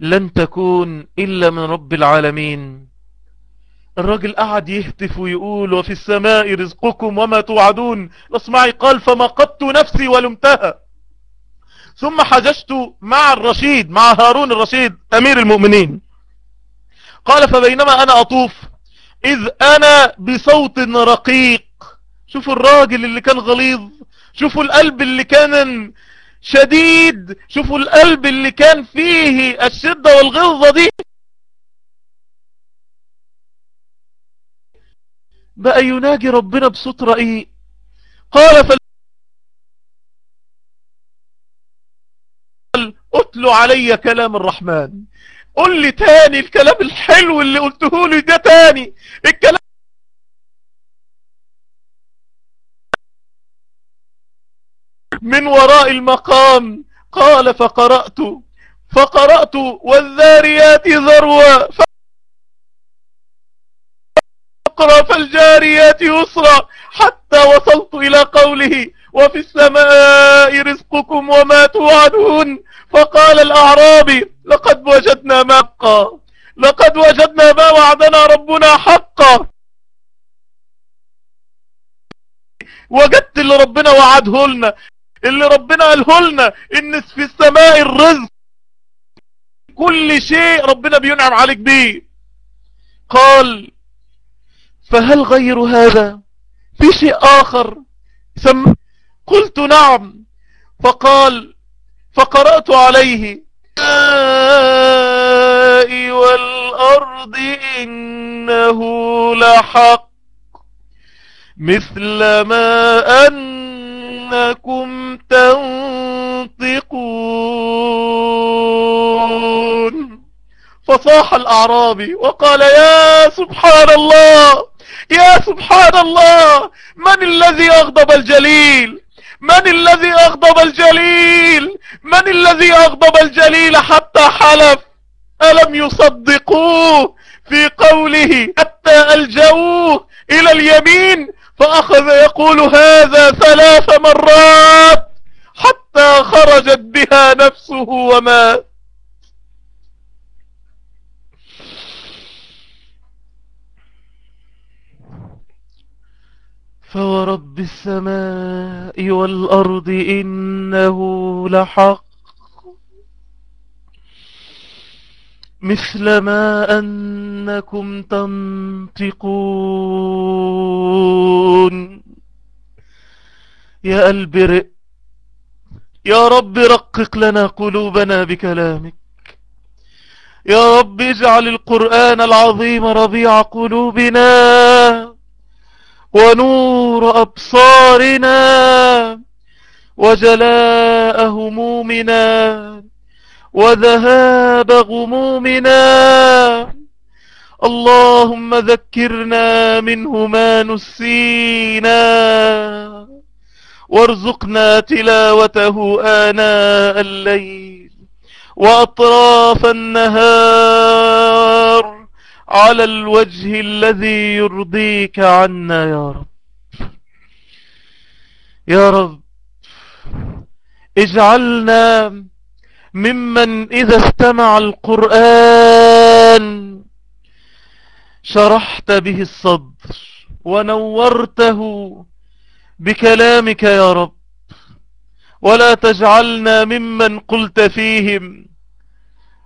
لن تكون إلا من رب العالمين. الراجل قعد يهتف ويقول وفي السماء رزقكم وما توعدون الاصمعي قال فمقدت نفسي ولمتها. ثم حججت مع الرشيد مع هارون الرشيد أمير المؤمنين. قال فبينما أنا أطوف إذ أنا بصوت رقيق. شوفوا الراجل اللي كان غليظ شوفوا القلب اللي كان شديد شوفوا القلب اللي كان فيه الشدة والغلظة دي. بقى يناجي ربنا بصوت رقيق. قال فال اتلوا علي كلام الرحمن. قل لي تاني الكلام الحلو اللي قلته لي ده تاني. الكلام من وراء المقام. قال فقرأت. فقرأت والذاريات ذروة فقرأ فالجاريات يسرا. حتى وصلت إلى قوله. وفي السماء رزقكم وما توعدون. فقال الأعرابي لقد وجدنا ما حقا لقد وجدنا ما وعدنا ربنا حقا. وجدت اللي ربنا وعده لنا. اللي ربنا قاله لنا إن في السماء الرزق. كل شيء ربنا بينعم عليك بيه قال فهل غير هذا؟ في شيء آخر. سم قلت نعم. فقال فقرأت عليه والأرض إنه لحق مثل ما أنكم تنطقون. فصاح الأعرابي وقال يا سبحان الله يا سبحان الله من الذي أغضب الجليل؟ من الذي أغضب الجليل؟ من الذي أغضب الجليل حتى حلف؟ ألم يصدقوه في قوله حتى ألجوه إلى اليمين فأخذ يقول هذا ثلاث مرات حتى خرجت بها نفسه ومات. فورب السماء والأرض إنه لحق مثل ما أنكم تنطقون يا قلب رق يا رب رقق لنا قلوبنا بكلامك يا رب اجعل القرآن العظيم ربيع قلوبنا ونور أبصارنا وجلاء همومنا وذهاب غمومنا. اللهم ذكرنا منه ما نسينا. وارزقنا تلاوته آناء الليل وأطراف النهار. على الوجه الذي يرضيك عنا يا رب. يا رب اجعلنا ممن إذا استمع القرآن شرحت به الصدر ونورته بكلامك يا رب. ولا تجعلنا ممن قلت فيهم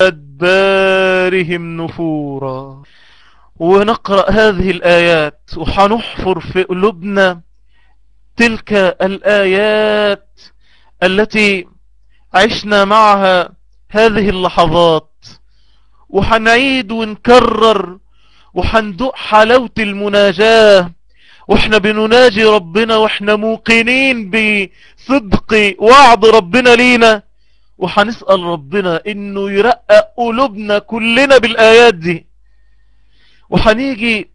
أدبارهم نفورا. ونقرأ هذه الآيات. وحنحفر في قلوبنا تلك الآيات التي عشنا معها هذه اللحظات. وحنعيد ونكرر. وحندق حلاوة المناجاة. وإحنا بنناجي ربنا وإحنا موقنين بصدق وعد ربنا لينا. وحنسأل ربنا إنه يرقق قلوبنا كلنا بالآيات دي. وحنيجي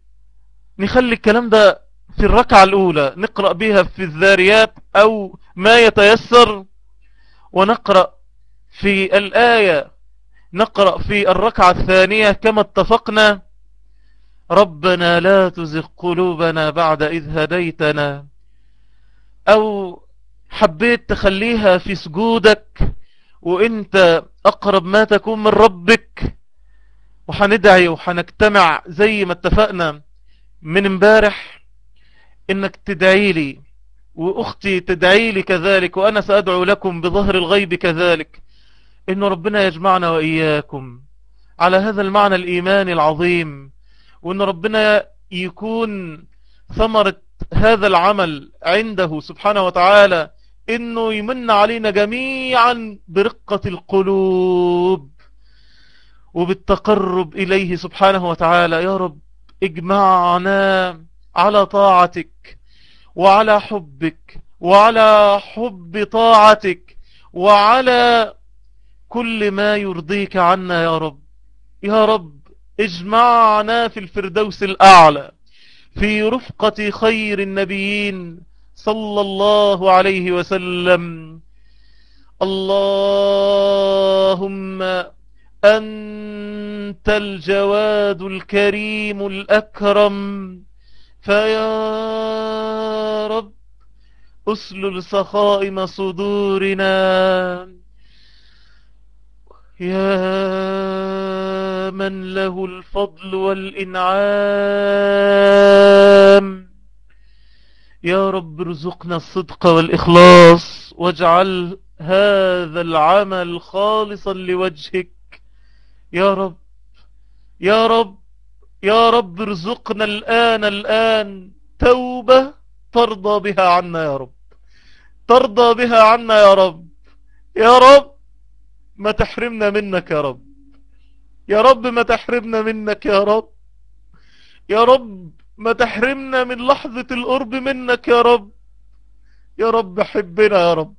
نخلي الكلام ده في الركعة الأولى نقرأ بها في الذاريات أو ما يتيسر ونقرأ في الآية نقرأ في الركعة الثانية كما اتفقنا. ربنا لا تزغ قلوبنا بعد إذ هديتنا أو حبيت تخليها في سجودك وإنت أقرب ما تكون من ربك. وحندعي وحنجتمع زي ما اتفقنا من امبارح إنك تدعي لي وأختي تدعي لي كذلك وأنا سأدعو لكم بظهر الغيب كذلك. إن ربنا يجمعنا وإياكم على هذا المعنى الإيماني العظيم وإن ربنا يكون ثمرة هذا العمل عنده سبحانه وتعالى إنه يمن علينا جميعا برقة القلوب وبالتقرب إليه سبحانه وتعالى. يا رب اجمعنا على طاعتك وعلى حبك وعلى حب طاعتك وعلى كل ما يرضيك عنا يا رب. يا رب اجمعنا في الفردوس الأعلى في رفقة خير النبيين صلى الله عليه وسلم. اللهم أنت الجواد الكريم الأكرم. فيا رب أسلل سخائم صدورنا. يا من له الفضل والإنعام. يا رب ارزقنا الصدق والإخلاص واجعل هذا العمل خالصا لوجهك. يا رب يا رب يا رب ارزقنا الآن الآن توبة ترضى بها عنا يا رب. ترضى بها عنا يا رب. يا رب ما تحرمنا منك يا رب. يا رب ما تحرمنا منك يا رب. يا رب ما تحرمنا من لحظة القرب منك يا رب. يا رب حبنا يا رب.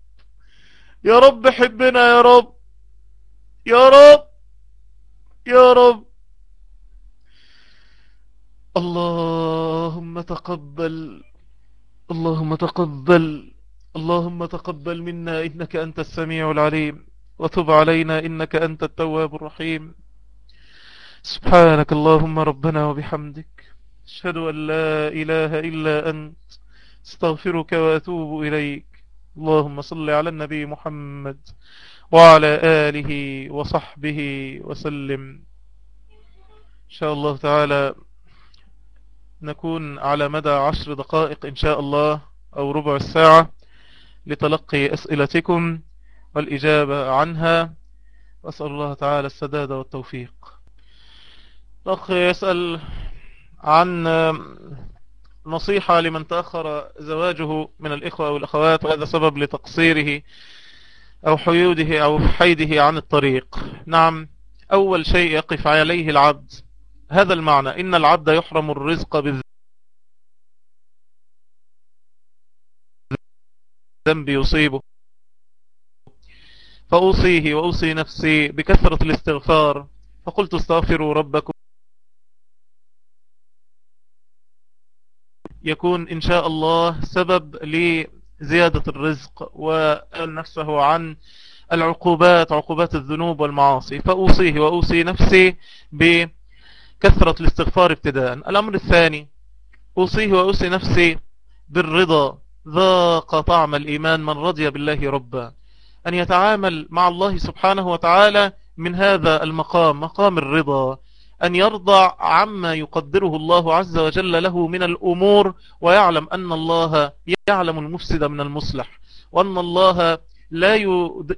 يا رب حبنا يا رب. يا رب. يا رب. اللهم تقبل. اللهم تقبل. اللهم تقبل منا إنك أنت السميع العليم. وتب علينا إنك أنت التواب الرحيم. سبحانك اللهم ربنا وبحمدك. أشهد أن لا إله إلا أنت أستغفرك وأتوب إليك. اللهم صل على النبي محمد وعلى آله وصحبه وسلم. إن شاء الله تعالى نكون على مدى عشر دقائق إن شاء الله أو ربع الساعة لتلقي أسئلتكم والإجابة عنها. وأسأل الله تعالى السداد والتوفيق. الأخ يسأل عن نصيحة لمن تأخر زواجه من الإخوة والأخوات وهذا سبب لتقصيره أو حيوده أو حيده عن الطريق. نعم أول شيء يقف عليه العبد. هذا المعنى إن العبد يحرم الرزق بالذنب يصيبه. فأوصيه وأوصي نفسي بكثرة الاستغفار. فقلت استغفروا ربكم يكون إن شاء الله سبب لزيادة الرزق ونفسه عن العقوبات عقوبات الذنوب والمعاصي. فأوصيه وأوصي نفسي بكثرة الاستغفار ابتداء. الأمر الثاني أوصيه وأوصي نفسي بالرضا. ذاق طعم الإيمان من رضي بالله ربا. أن يتعامل مع الله سبحانه وتعالى من هذا المقام مقام الرضا. أن يرضى عما يقدره الله عز وجل له من الأمور ويعلم أن الله يعلم المفسد من المصلح وأن الله لا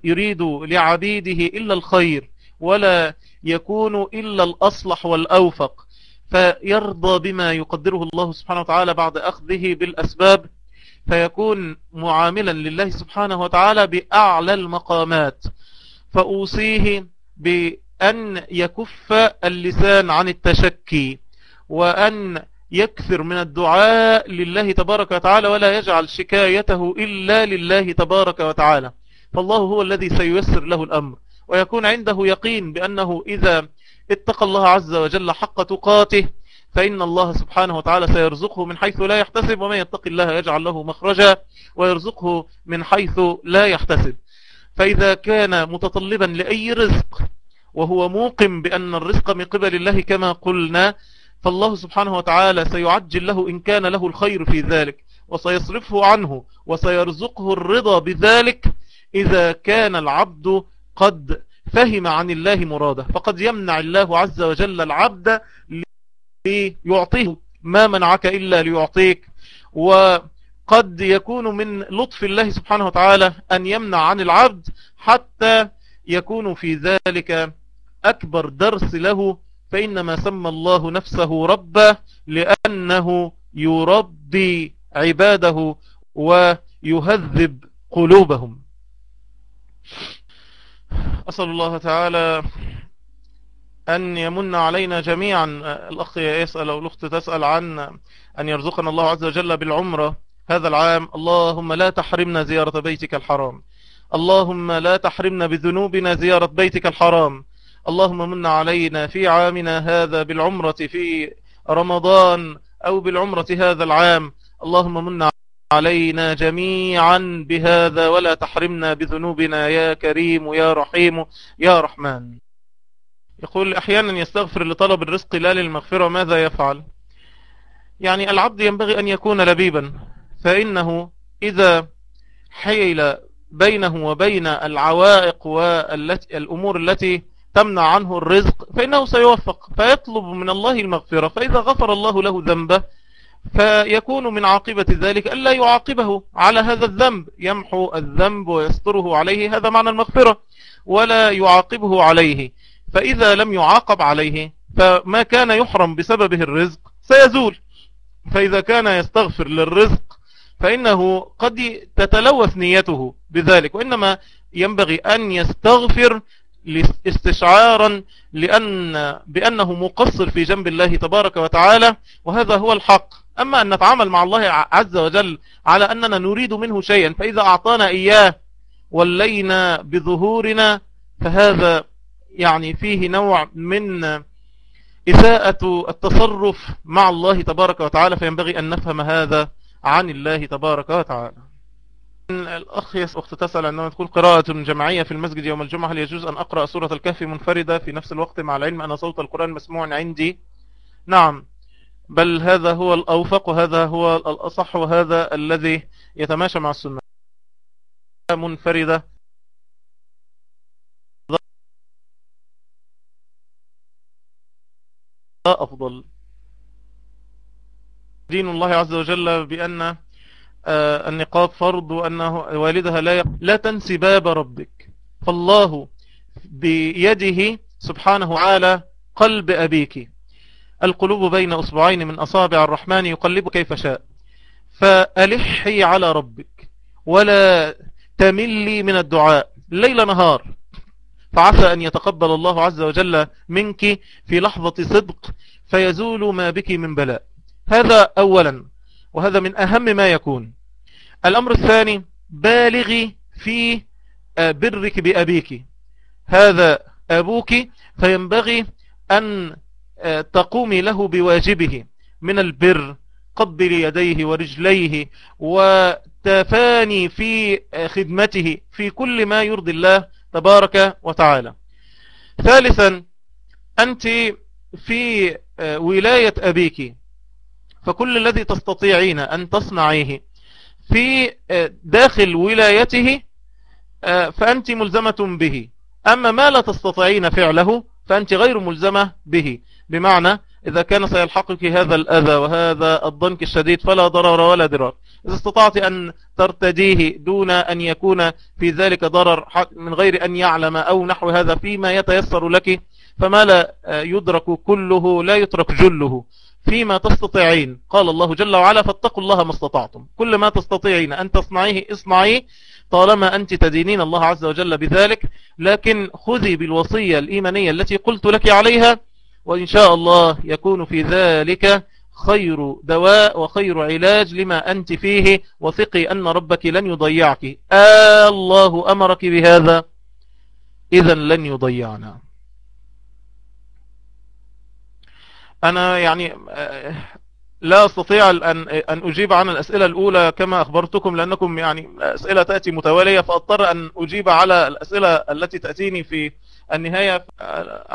يريد لعبيده إلا الخير ولا يكون إلا الأصلح والأوفق. فيرضى بما يقدره الله سبحانه وتعالى بعد أخذه بالأسباب فيكون معاملا لله سبحانه وتعالى بأعلى المقامات. فأوصيه بأن يكف اللسان عن التشكي وأن يكثر من الدعاء لله تبارك وتعالى ولا يجعل شكايته إلا لله تبارك وتعالى. فالله هو الذي سييسر له الأمر ويكون عنده يقين بأنه إذا اتقى الله عز وجل حق تقاته فإن الله سبحانه وتعالى سيرزقه من حيث لا يحتسب ومن يتق الله يجعل له مخرجا ويرزقه من حيث لا يحتسب. فإذا كان متطلبا لأي رزق وهو موقن بأن الرزق من قبل الله كما قلنا فالله سبحانه وتعالى سيعجل له إن كان له الخير في ذلك وسيصرفه عنه وسيرزقه الرضا بذلك إذا كان العبد قد فهم عن الله مراده. فقد يمنع الله عز وجل العبد ليعطيه ما منعك إلا ليعطيك. وقد يكون من لطف الله سبحانه وتعالى أن يمنع عن العبد حتى يكون في ذلك أكبر درس له فإنما سمى الله نفسه ربا لأنه يربي عباده ويهذب قلوبهم. أسأل الله تعالى أن يمن علينا جميعا. الأخ يسأل أو الأخت تسأل عن أن يرزقنا الله عز وجل بالعمرة هذا العام. اللهم لا تحرمنا زيارة بيتك الحرام. اللهم لا تحرمنا بذنوبنا زيارة بيتك الحرام. اللهم من علينا في عامنا هذا بالعمرة في رمضان أو بالعمرة هذا العام. اللهم من علينا جميعا بهذا ولا تحرمنا بذنوبنا يا كريم يا رحيم يا رحمن. يقول أحيانا يستغفر لطلب الرزق لا للمغفرة ماذا يفعل؟ يعني العبد ينبغي أن يكون لبيبا فإنه إذا حيل بينه وبين العوائق والأمور التي تمنع عنه الرزق فإنه سيوفق فيطلب من الله المغفرة فإذا غفر الله له ذنبه فيكون من عاقبة ذلك ألا يعاقبه على هذا الذنب. يمحو الذنب ويستره عليه هذا معنى المغفرة ولا يعاقبه عليه. فإذا لم يعاقب عليه فما كان يحرم بسببه الرزق سيزول. فإذا كان يستغفر للرزق فإنه قد تتلوث نيته بذلك وإنما ينبغي أن يستغفر استشعارا لأن بأنه مقصر في جنب الله تبارك وتعالى وهذا هو الحق. أما أن نتعامل مع الله عز وجل على أننا نريد منه شيئا فإذا أعطانا إياه ولينا بظهورنا فهذا يعني فيه نوع من إساءة التصرف مع الله تبارك وتعالى فينبغي أن نفهم هذا عن الله تبارك وتعالى. الأخ أخت تسأل أنه تكون قراءة جماعية في المسجد يوم الجمعة هل يجوز أن أقرأ سورة الكهف منفردة في نفس الوقت مع العلم؟ أن صوت القرآن مسموع عندي. نعم. بل هذا هو الأوفق وهذا هو الأصح وهذا الذي يتماشى مع السنة. منفردة. أفضل. دين الله عز وجل بأن آه، النقاب فرض وأنه والدها لا لا تنسي باب ربك. فالله بيده سبحانه وتعالى قلب أبيك. القلوب بين أصبعين من أصابع الرحمن يقلب كيف شاء. فألحي على ربك ولا تملي من الدعاء. ليل نهار. فعسى أن يتقبل الله عز وجل منك في لحظة صدق فيزول ما بك من بلاء. هذا أولا وهذا من أهم ما يكون. الأمر الثاني بالغي في برك بأبيك. هذا أبوك فينبغي أن آه، تقومي له بواجبه. من البر قبل يديه ورجليه وتفاني في خدمته في كل ما يرضي الله تبارك وتعالى. ثالثا أنت في ولاية أبيك. فكل الذي تستطيعين أن تصنعيه في داخل ولايته فأنت ملزمة به. أما ما لا تستطيعين فعله فأنت غير ملزمة به. بمعنى إذا كان سيلحقك هذا الأذى وهذا الضنك الشديد فلا ضرر ولا ضرار. إذا استطعت أن ترتديه دون أن يكون في ذلك ضرر من غير أن يعلم أو نحو هذا فيما يتيسر لك فما لا يدرك كله لا يترك جله. فيما تستطيعين. قال الله جل وعلا فاتقوا الله ما استطعتم. كل ما تستطيعين أن تصنعيه اصنعيه طالما أنت تدينين الله عز وجل بذلك. لكن خذي بالوصية الإيمانية التي قلت لك عليها وإن شاء الله يكون في ذلك خير دواء وخير علاج لما أنت فيه. وثقي أن ربك لن يضيعك. آه الله أمرك بهذا. إذا لن يضيعنا. أنا يعني آه، لا أستطيع أن أن أجيب عن الأسئلة الأولى كما أخبرتكم لأنكم يعني أسئلة تأتي متوالية فأضطر أن أجيب على الأسئلة التي تأتيني في النهاية.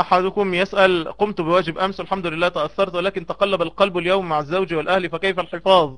أحدكم يسأل قمت بواجب أمس الحمد لله تأثرت ولكن تقلب القلب اليوم مع الزوج والأهل فكيف الحفاظ؟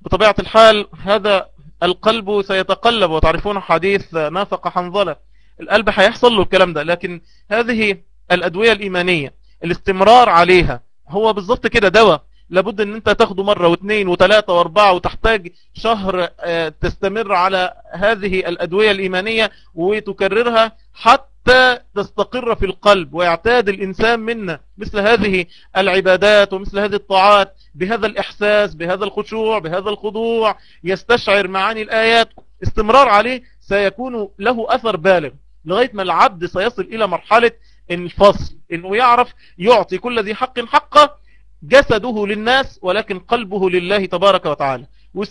بطبيعة الحال هذا القلب سيتقلب. وتعرفون حديث نافق حنظلة القلب هيحصل له الكلام ده لكن هذه الأدوية الإيمانية الاستمرار عليها هو بالضبط كده دواء. لابد إن أنت تاخده مرة واثنين وثلاثة وأربعة وتحتاج شهر آه، تستمر على هذه الأدوية الإيمانية وتكررها حتى تستقر في القلب. ويعتاد الإنسان منا مثل هذه العبادات ومثل هذه الطاعات بهذا الإحساس بهذا الخشوع بهذا الخضوع. يستشعر معاني الآيات. استمرار عليه سيكون له أثر بالغ. لغاية ما العبد سيصل إلى مرحلة الفصل إنه يعرف يعطي كل ذي حق حقه جسده للناس ولكن قلبه لله تبارك وتعالى.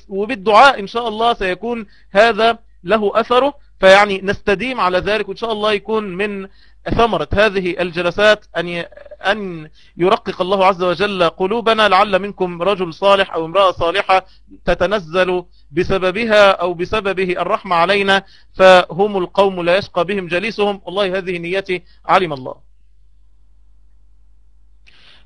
وبالدعاء إن شاء الله سيكون هذا له أثره. فيعني نستديم على ذلك وإن شاء الله يكون من ثمرة هذه الجلسات أن أن يرقق الله عز وجل قلوبنا لعل منكم رجل صالح أو امرأة صالحة تتنزل بسببها أو بسببه الرحمة علينا فهم القوم لا يشقى بهم جليسهم. والله هذه نيتي علم الله.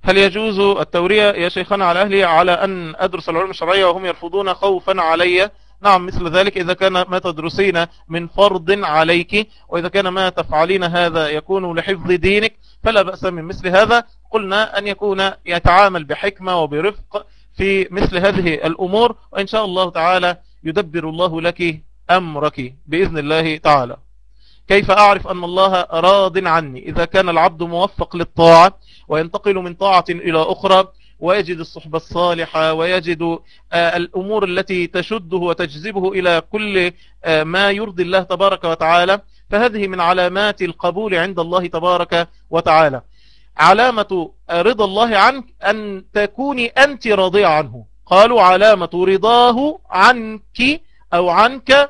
هل يجوز التورية يا شيخنا على أهلي على أن أدرس العلوم الشرعية وهم يرفضون خوفا علي؟ نعم مثل ذلك إذا كان ما تدرسين من فرض عليك وإذا كان ما تفعلين هذا يكون لحفظ دينك. فلا بأس من مثل هذا. قلنا أن يكون يتعامل بحكمة وبرفق في مثل هذه الأمور وإن شاء الله تعالى يدبر الله لك أمرك بإذن الله تعالى. كيف أعرف أن الله راض عني؟ إذا كان العبد موفق للطاعة وينتقل من طاعة إلى أخرى ويجد الصحبة الصالحة ويجد آه، الأمور التي تشده وتجذبه إلى كل آه، ما يرضي الله تبارك وتعالى فهذه من علامات القبول عند الله تبارك وتعالى. علامة رضا الله عنك أن تكوني أنت راضية عنه. قالوا علامة رضاه عنك أو عنك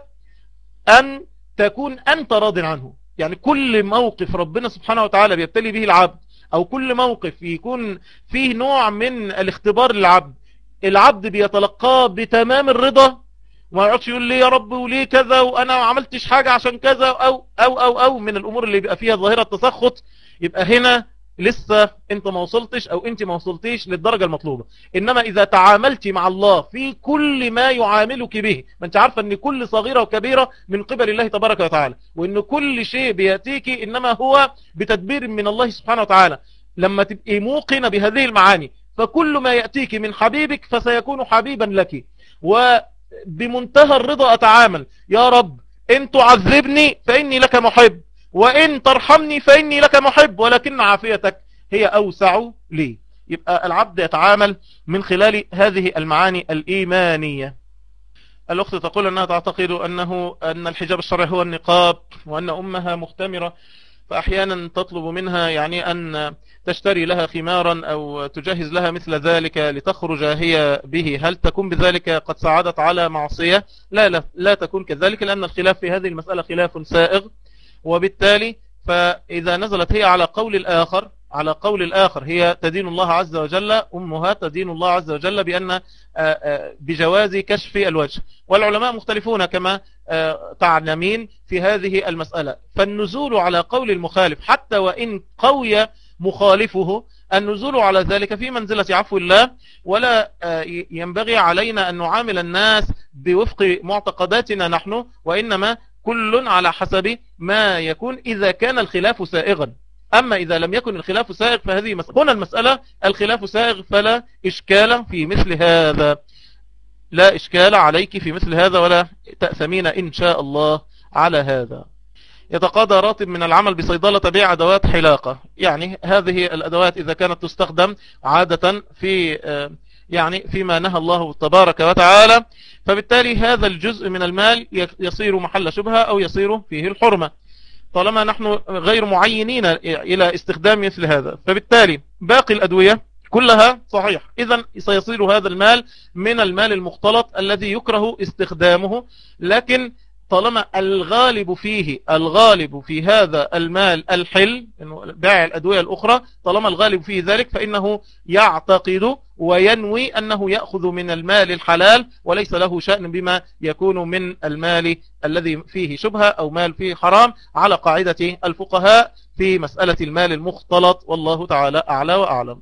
أن تكون أنت راض عنه. يعني كل موقف ربنا سبحانه وتعالى بيبتلي به العبد أو كل موقف يكون فيه نوع من الاختبار للعبد العبد بيتلقاه بتمام الرضا وما يقعدش يقول لي يا رب وليه كذا وأنا ما عملتش حاجة عشان كذا أو أو أو أو من الأمور اللي بيبقى فيها ظاهرة تسخط يبقى هنا لسه أنت ما وصلتش أو أنت ما وصلتيش للدرجة المطلوبة. إنما إذا تعاملت مع الله في كل ما يعاملك به ما أنت عارفة إن كل صغيرة وكبيرة من قبل الله تبارك وتعالى وإن كل شيء بيأتيك إنما هو بتدبير من الله سبحانه وتعالى. لما تبقي موقنة بهذه المعاني فكل ما يأتيك من حبيبك فسيكون حبيبا لك. وبمنتهى الرضا أتعامل. يا رب إن تعذبني فإني لك محب وإن ترحمني فإني لك محب ولكن عافيتك هي أوسع لي. يبقى العبد يتعامل من خلال هذه المعاني الإيمانية. الأخت تقول أنها تعتقد أنه أن الحجاب الشرعي هو النقاب وأن أمها مختمرة. فأحيانا تطلب منها يعني أن تشتري لها خمارا أو تجهز لها مثل ذلك لتخرج هي به. هل تكون بذلك قد ساعدت على معصية؟ لا لا, لا تكون كذلك لأن الخلاف في هذه المسألة خلاف سائغ. وبالتالي فإذا نزلت هي على قول الآخر على قول الآخر هي تدين الله عز وجل أمها تدين الله عز وجل بأن بجواز كشف الوجه. والعلماء مختلفون كما تعلمين في هذه المسألة. فالنزول على قول المخالف حتى وإن قوي مخالفه النزول على ذلك في منزلة عفو الله ولا ينبغي علينا أن نعامل الناس بوفق معتقداتنا نحن وإنما كل على حسب ما يكون إذا كان الخلاف سائغا. أما إذا لم يكن الخلاف سائغ فهذه هنا المسألة الخلاف سائغ فلا إشكال في مثل هذا. لا إشكال عليك في مثل هذا ولا تأثمين إن شاء الله على هذا. يتقاضى راتب من العمل بصيدلة بيع أدوات حلاقة. يعني هذه الأدوات إذا كانت تستخدم عادة في يعني فيما نهى الله تبارك وتعالى فبالتالي هذا الجزء من المال يصير محل شبهة أو يصير فيه الحرمة. طالما نحن غير معينين إلى استخدام مثل هذا. فبالتالي باقي الأدوية كلها صحيح إذا سيصير هذا المال من المال المختلط الذي يكره استخدامه. لكن طالما الغالب فيه الغالب في هذا المال الحل بيع الأدوية الأخرى طالما الغالب فيه ذلك فإنه يعتقد وينوي أنه يأخذ من المال الحلال وليس له شأن بما يكون من المال الذي فيه شبهة أو مال فيه حرام على قاعدة الفقهاء في مسألة المال المختلط والله تعالى أعلى وأعلم.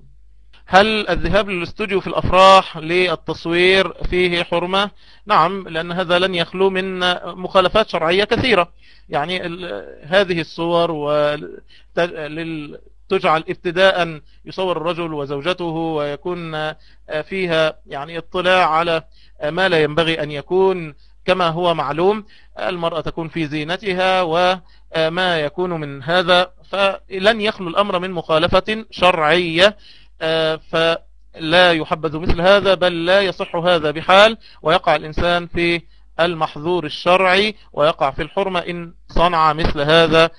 هل الذهاب للاستوديو في الأفراح للتصوير فيه حرمة؟ نعم لأن هذا لن يخلو من مخالفات شرعية كثيرة. يعني هذه الصور تجعل ابتداء يصور الرجل وزوجته ويكون فيها يعني اطلاع على ما لا ينبغي أن يكون كما هو معلوم. المرأة تكون في زينتها وما يكون من هذا. فلن يخلو الأمر من مخالفة شرعية فلا يحبذ مثل هذا بل لا يصح هذا بحال. ويقع الإنسان في المحظور الشرعي ويقع في الحرمة إن صنع مثل هذا.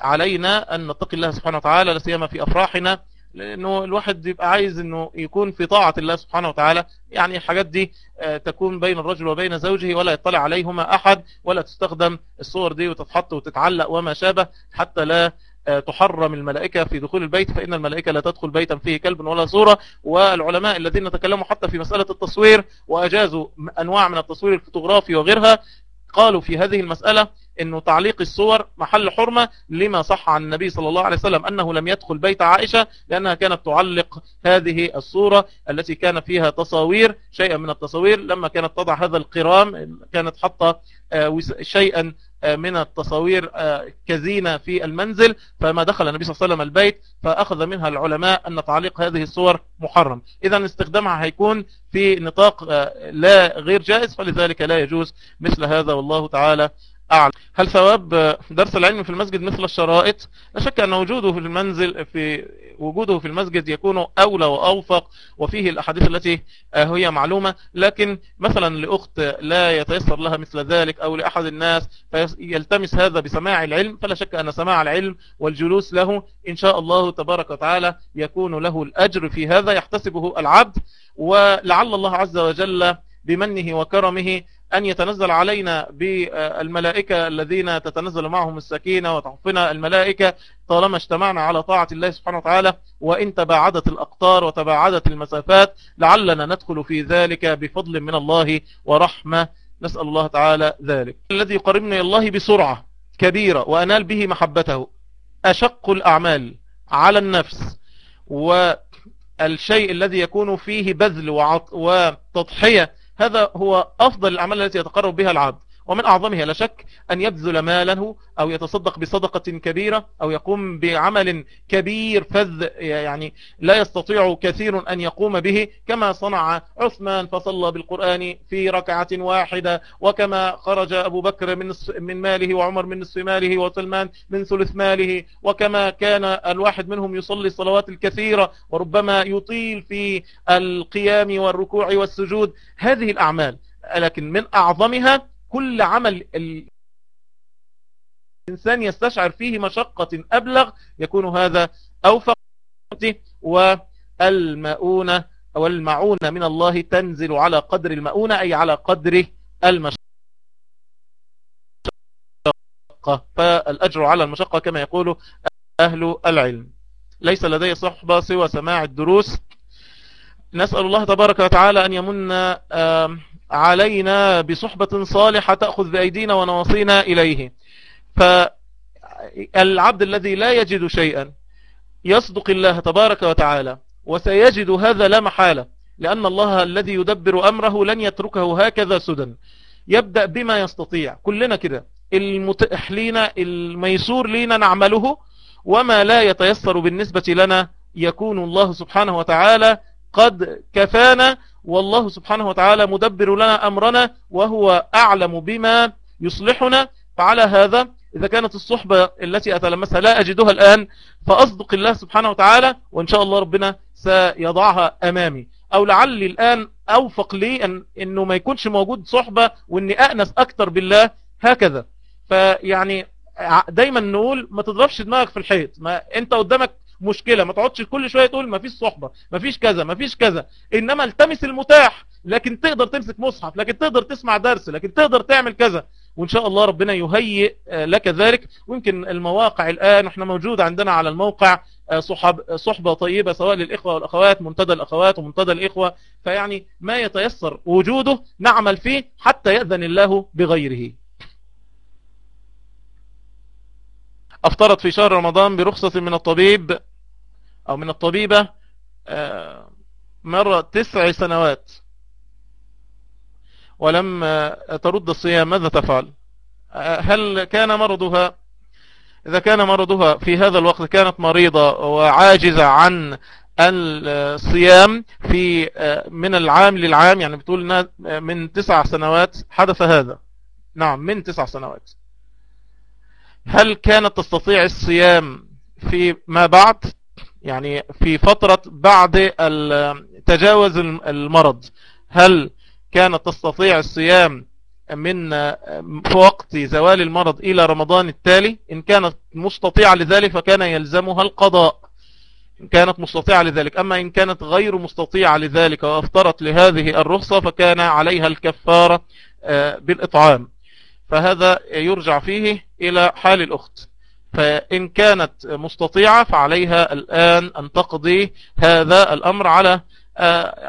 فعلينا أن نتقي الله سبحانه وتعالى لسيما في أفراحنا لأنه الواحد يبقى عايز أنه يكون في طاعة الله سبحانه وتعالى. يعني الحاجات دي تكون بين الرجل وبين زوجه ولا يطلع عليهما أحد ولا تستخدم الصور دي وتتحط وتتعلق وما شابه حتى لا تحرم الملائكة في دخول البيت فإن الملائكة لا تدخل بيتا فيه كلب ولا صورة. والعلماء الذين تكلموا حتى في مسألة التصوير وأجازوا أنواع من التصوير الفوتوغرافي وغيرها قالوا في هذه المسألة أنه تعليق الصور محل حرمة لما صح عن النبي صلى الله عليه وسلم أنه لم يدخل بيت عائشة لأنها كانت تعلق هذه الصورة التي كان فيها تصاوير شيئا من التصاوير. لما كانت تضع هذا القرام كانت حاطة شيئا من التصاوير كزينة في المنزل. فما دخل النبي صلى الله عليه وسلم البيت فأخذ منها العلماء أن تعليق هذه الصور محرم. إذا استخدامها هيكون في نطاق لا غير جائز فلذلك لا يجوز مثل هذا. والله تعالى أعلم. هل ثواب درس العلم في المسجد مثل الشرائط؟ لا شك أن وجوده في المنزل في وجوده في المسجد يكون أولى وأوفق وفيه الأحاديث التي هي معلومة. لكن مثلا لأخت لا يتيسر لها مثل ذلك أو لأحد الناس فيلتمس هذا بسماع العلم فلا شك أن سماع العلم والجلوس له إن شاء الله تبارك وتعالى يكون له الأجر في هذا يحتسبه العبد. ولعل الله عز وجل بمنه وكرمه أن يتنزل علينا بالملائكة الذين تتنزل معهم السكينة وتحفنا الملائكة طالما اجتمعنا على طاعة الله سبحانه وتعالى وإن تباعدت الأقطار وتباعدت المسافات لعلنا ندخل في ذلك بفضل من الله ورحمة. نسأل الله تعالى ذلك. الذي يقربني الله بسرعة كبيرة وأنال به محبته. أشق الأعمال على النفس والشيء الذي يكون فيه بذل وتضحية هذا هو أفضل الأعمال التي يتقرب بها العبد. ومن أعظمها لا شك أن يبذل ماله أو يتصدق بصدقة كبيرة أو يقوم بعمل كبير فذ يعني لا يستطيع كثير أن يقوم به كما صنع عثمان فصلى بالقرآن في ركعة واحدة وكما خرج أبو بكر من من ماله وعمر من نصف ماله وسلمان من ثلث ماله وكما كان الواحد منهم يصلي الصلوات الكثيرة وربما يطيل في القيام والركوع والسجود. هذه الأعمال لكن من أعظمها كل عمل الإنسان يستشعر فيه مشقة أبلغ يكون هذا أوفق. والمؤونة أو المعونة من الله تنزل على قدر المؤونة أي على قدر المشقة. فالأجر على المشقة كما يقول أهل العلم. ليس لدي صحبة سوى سماع الدروس. نسأل الله تبارك وتعالى أن يمن علينا بصحبة صالحة تأخذ بأيدينا ونواصينا إليه. فالعبد الذي لا يجد شيئا يصدق الله تبارك وتعالى وسيجد هذا لا محالة لأن الله الذي يدبر أمره لن يتركه هكذا سدى. يبدأ بما يستطيع. كلنا كده. المتاح لنا الميسور لنا نعمله وما لا يتيسر بالنسبة لنا يكون الله سبحانه وتعالى قد كفانا والله سبحانه وتعالى مدبر لنا أمرنا وهو أعلم بما يصلحنا. فعلى هذا إذا كانت الصحبة التي أتلمسها لا أجدها الآن فأصدق الله سبحانه وتعالى وإن شاء الله ربنا سيضعها أمامي. أو لعلي الآن أوفق لي أن إنه ما يكونش موجود صحبة وإني أأنس أكتر بالله هكذا. فيعني دايما نقول ما تضربش دماغك في الحيط. ما أنت قدامك مشكلة ما تقعدش كل شوية تقول ما فيش صحبة ما فيش كذا ما فيش كذا. إنما التمس المتاح لكن تقدر تمسك مصحف لكن تقدر تسمع درس لكن تقدر تعمل كذا. وإن شاء الله ربنا يهيئ لك ذلك. ويمكن المواقع الآن إحنا موجود عندنا على الموقع صحب صحبة طيبة سواء للإخوة والأخوات منتدى الأخوات ومنتدى الإخوة. فيعني ما يتيسر وجوده نعمل فيه حتى يأذن الله بغيره. افترض في شهر رمضان برخصة من الطبيب. أو من الطبيبة مر تسع سنوات. ولم ترد الصيام ماذا تفعل؟ هل كان مرضها؟ إذا كان مرضها في هذا الوقت كانت مريضة وعاجزة عن الصيام في من العام للعام يعني بتقول من تسع سنوات حدث هذا. نعم من تسع سنوات. هل كانت تستطيع الصيام في ما بعد؟ يعني في فترة بعد تجاوز المرض هل كانت تستطيع الصيام من وقت زوال المرض إلى رمضان التالي؟ إن كانت مستطيعة لذلك فكان يلزمها القضاء. إن كانت مستطيعة لذلك. أما إن كانت غير مستطيعة لذلك وأفطرت لهذه الرخصة فكان عليها الكفارة بالإطعام. فهذا يرجع فيه إلى حال الأخت. فإن كانت مستطيعة فعليها الآن أن تقضي هذا الأمر على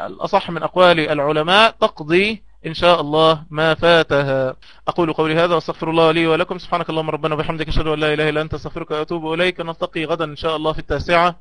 الأصح من أقوال العلماء تقضي إن شاء الله ما فاتها. أقول قولي هذا وأستغفر الله لي ولكم. سبحانك اللهم ربنا وبحمدك أشهد أن لا إله إلا أنت أستغفرك وأتوب إليك. نلتقي غدا إن شاء الله في التاسعة.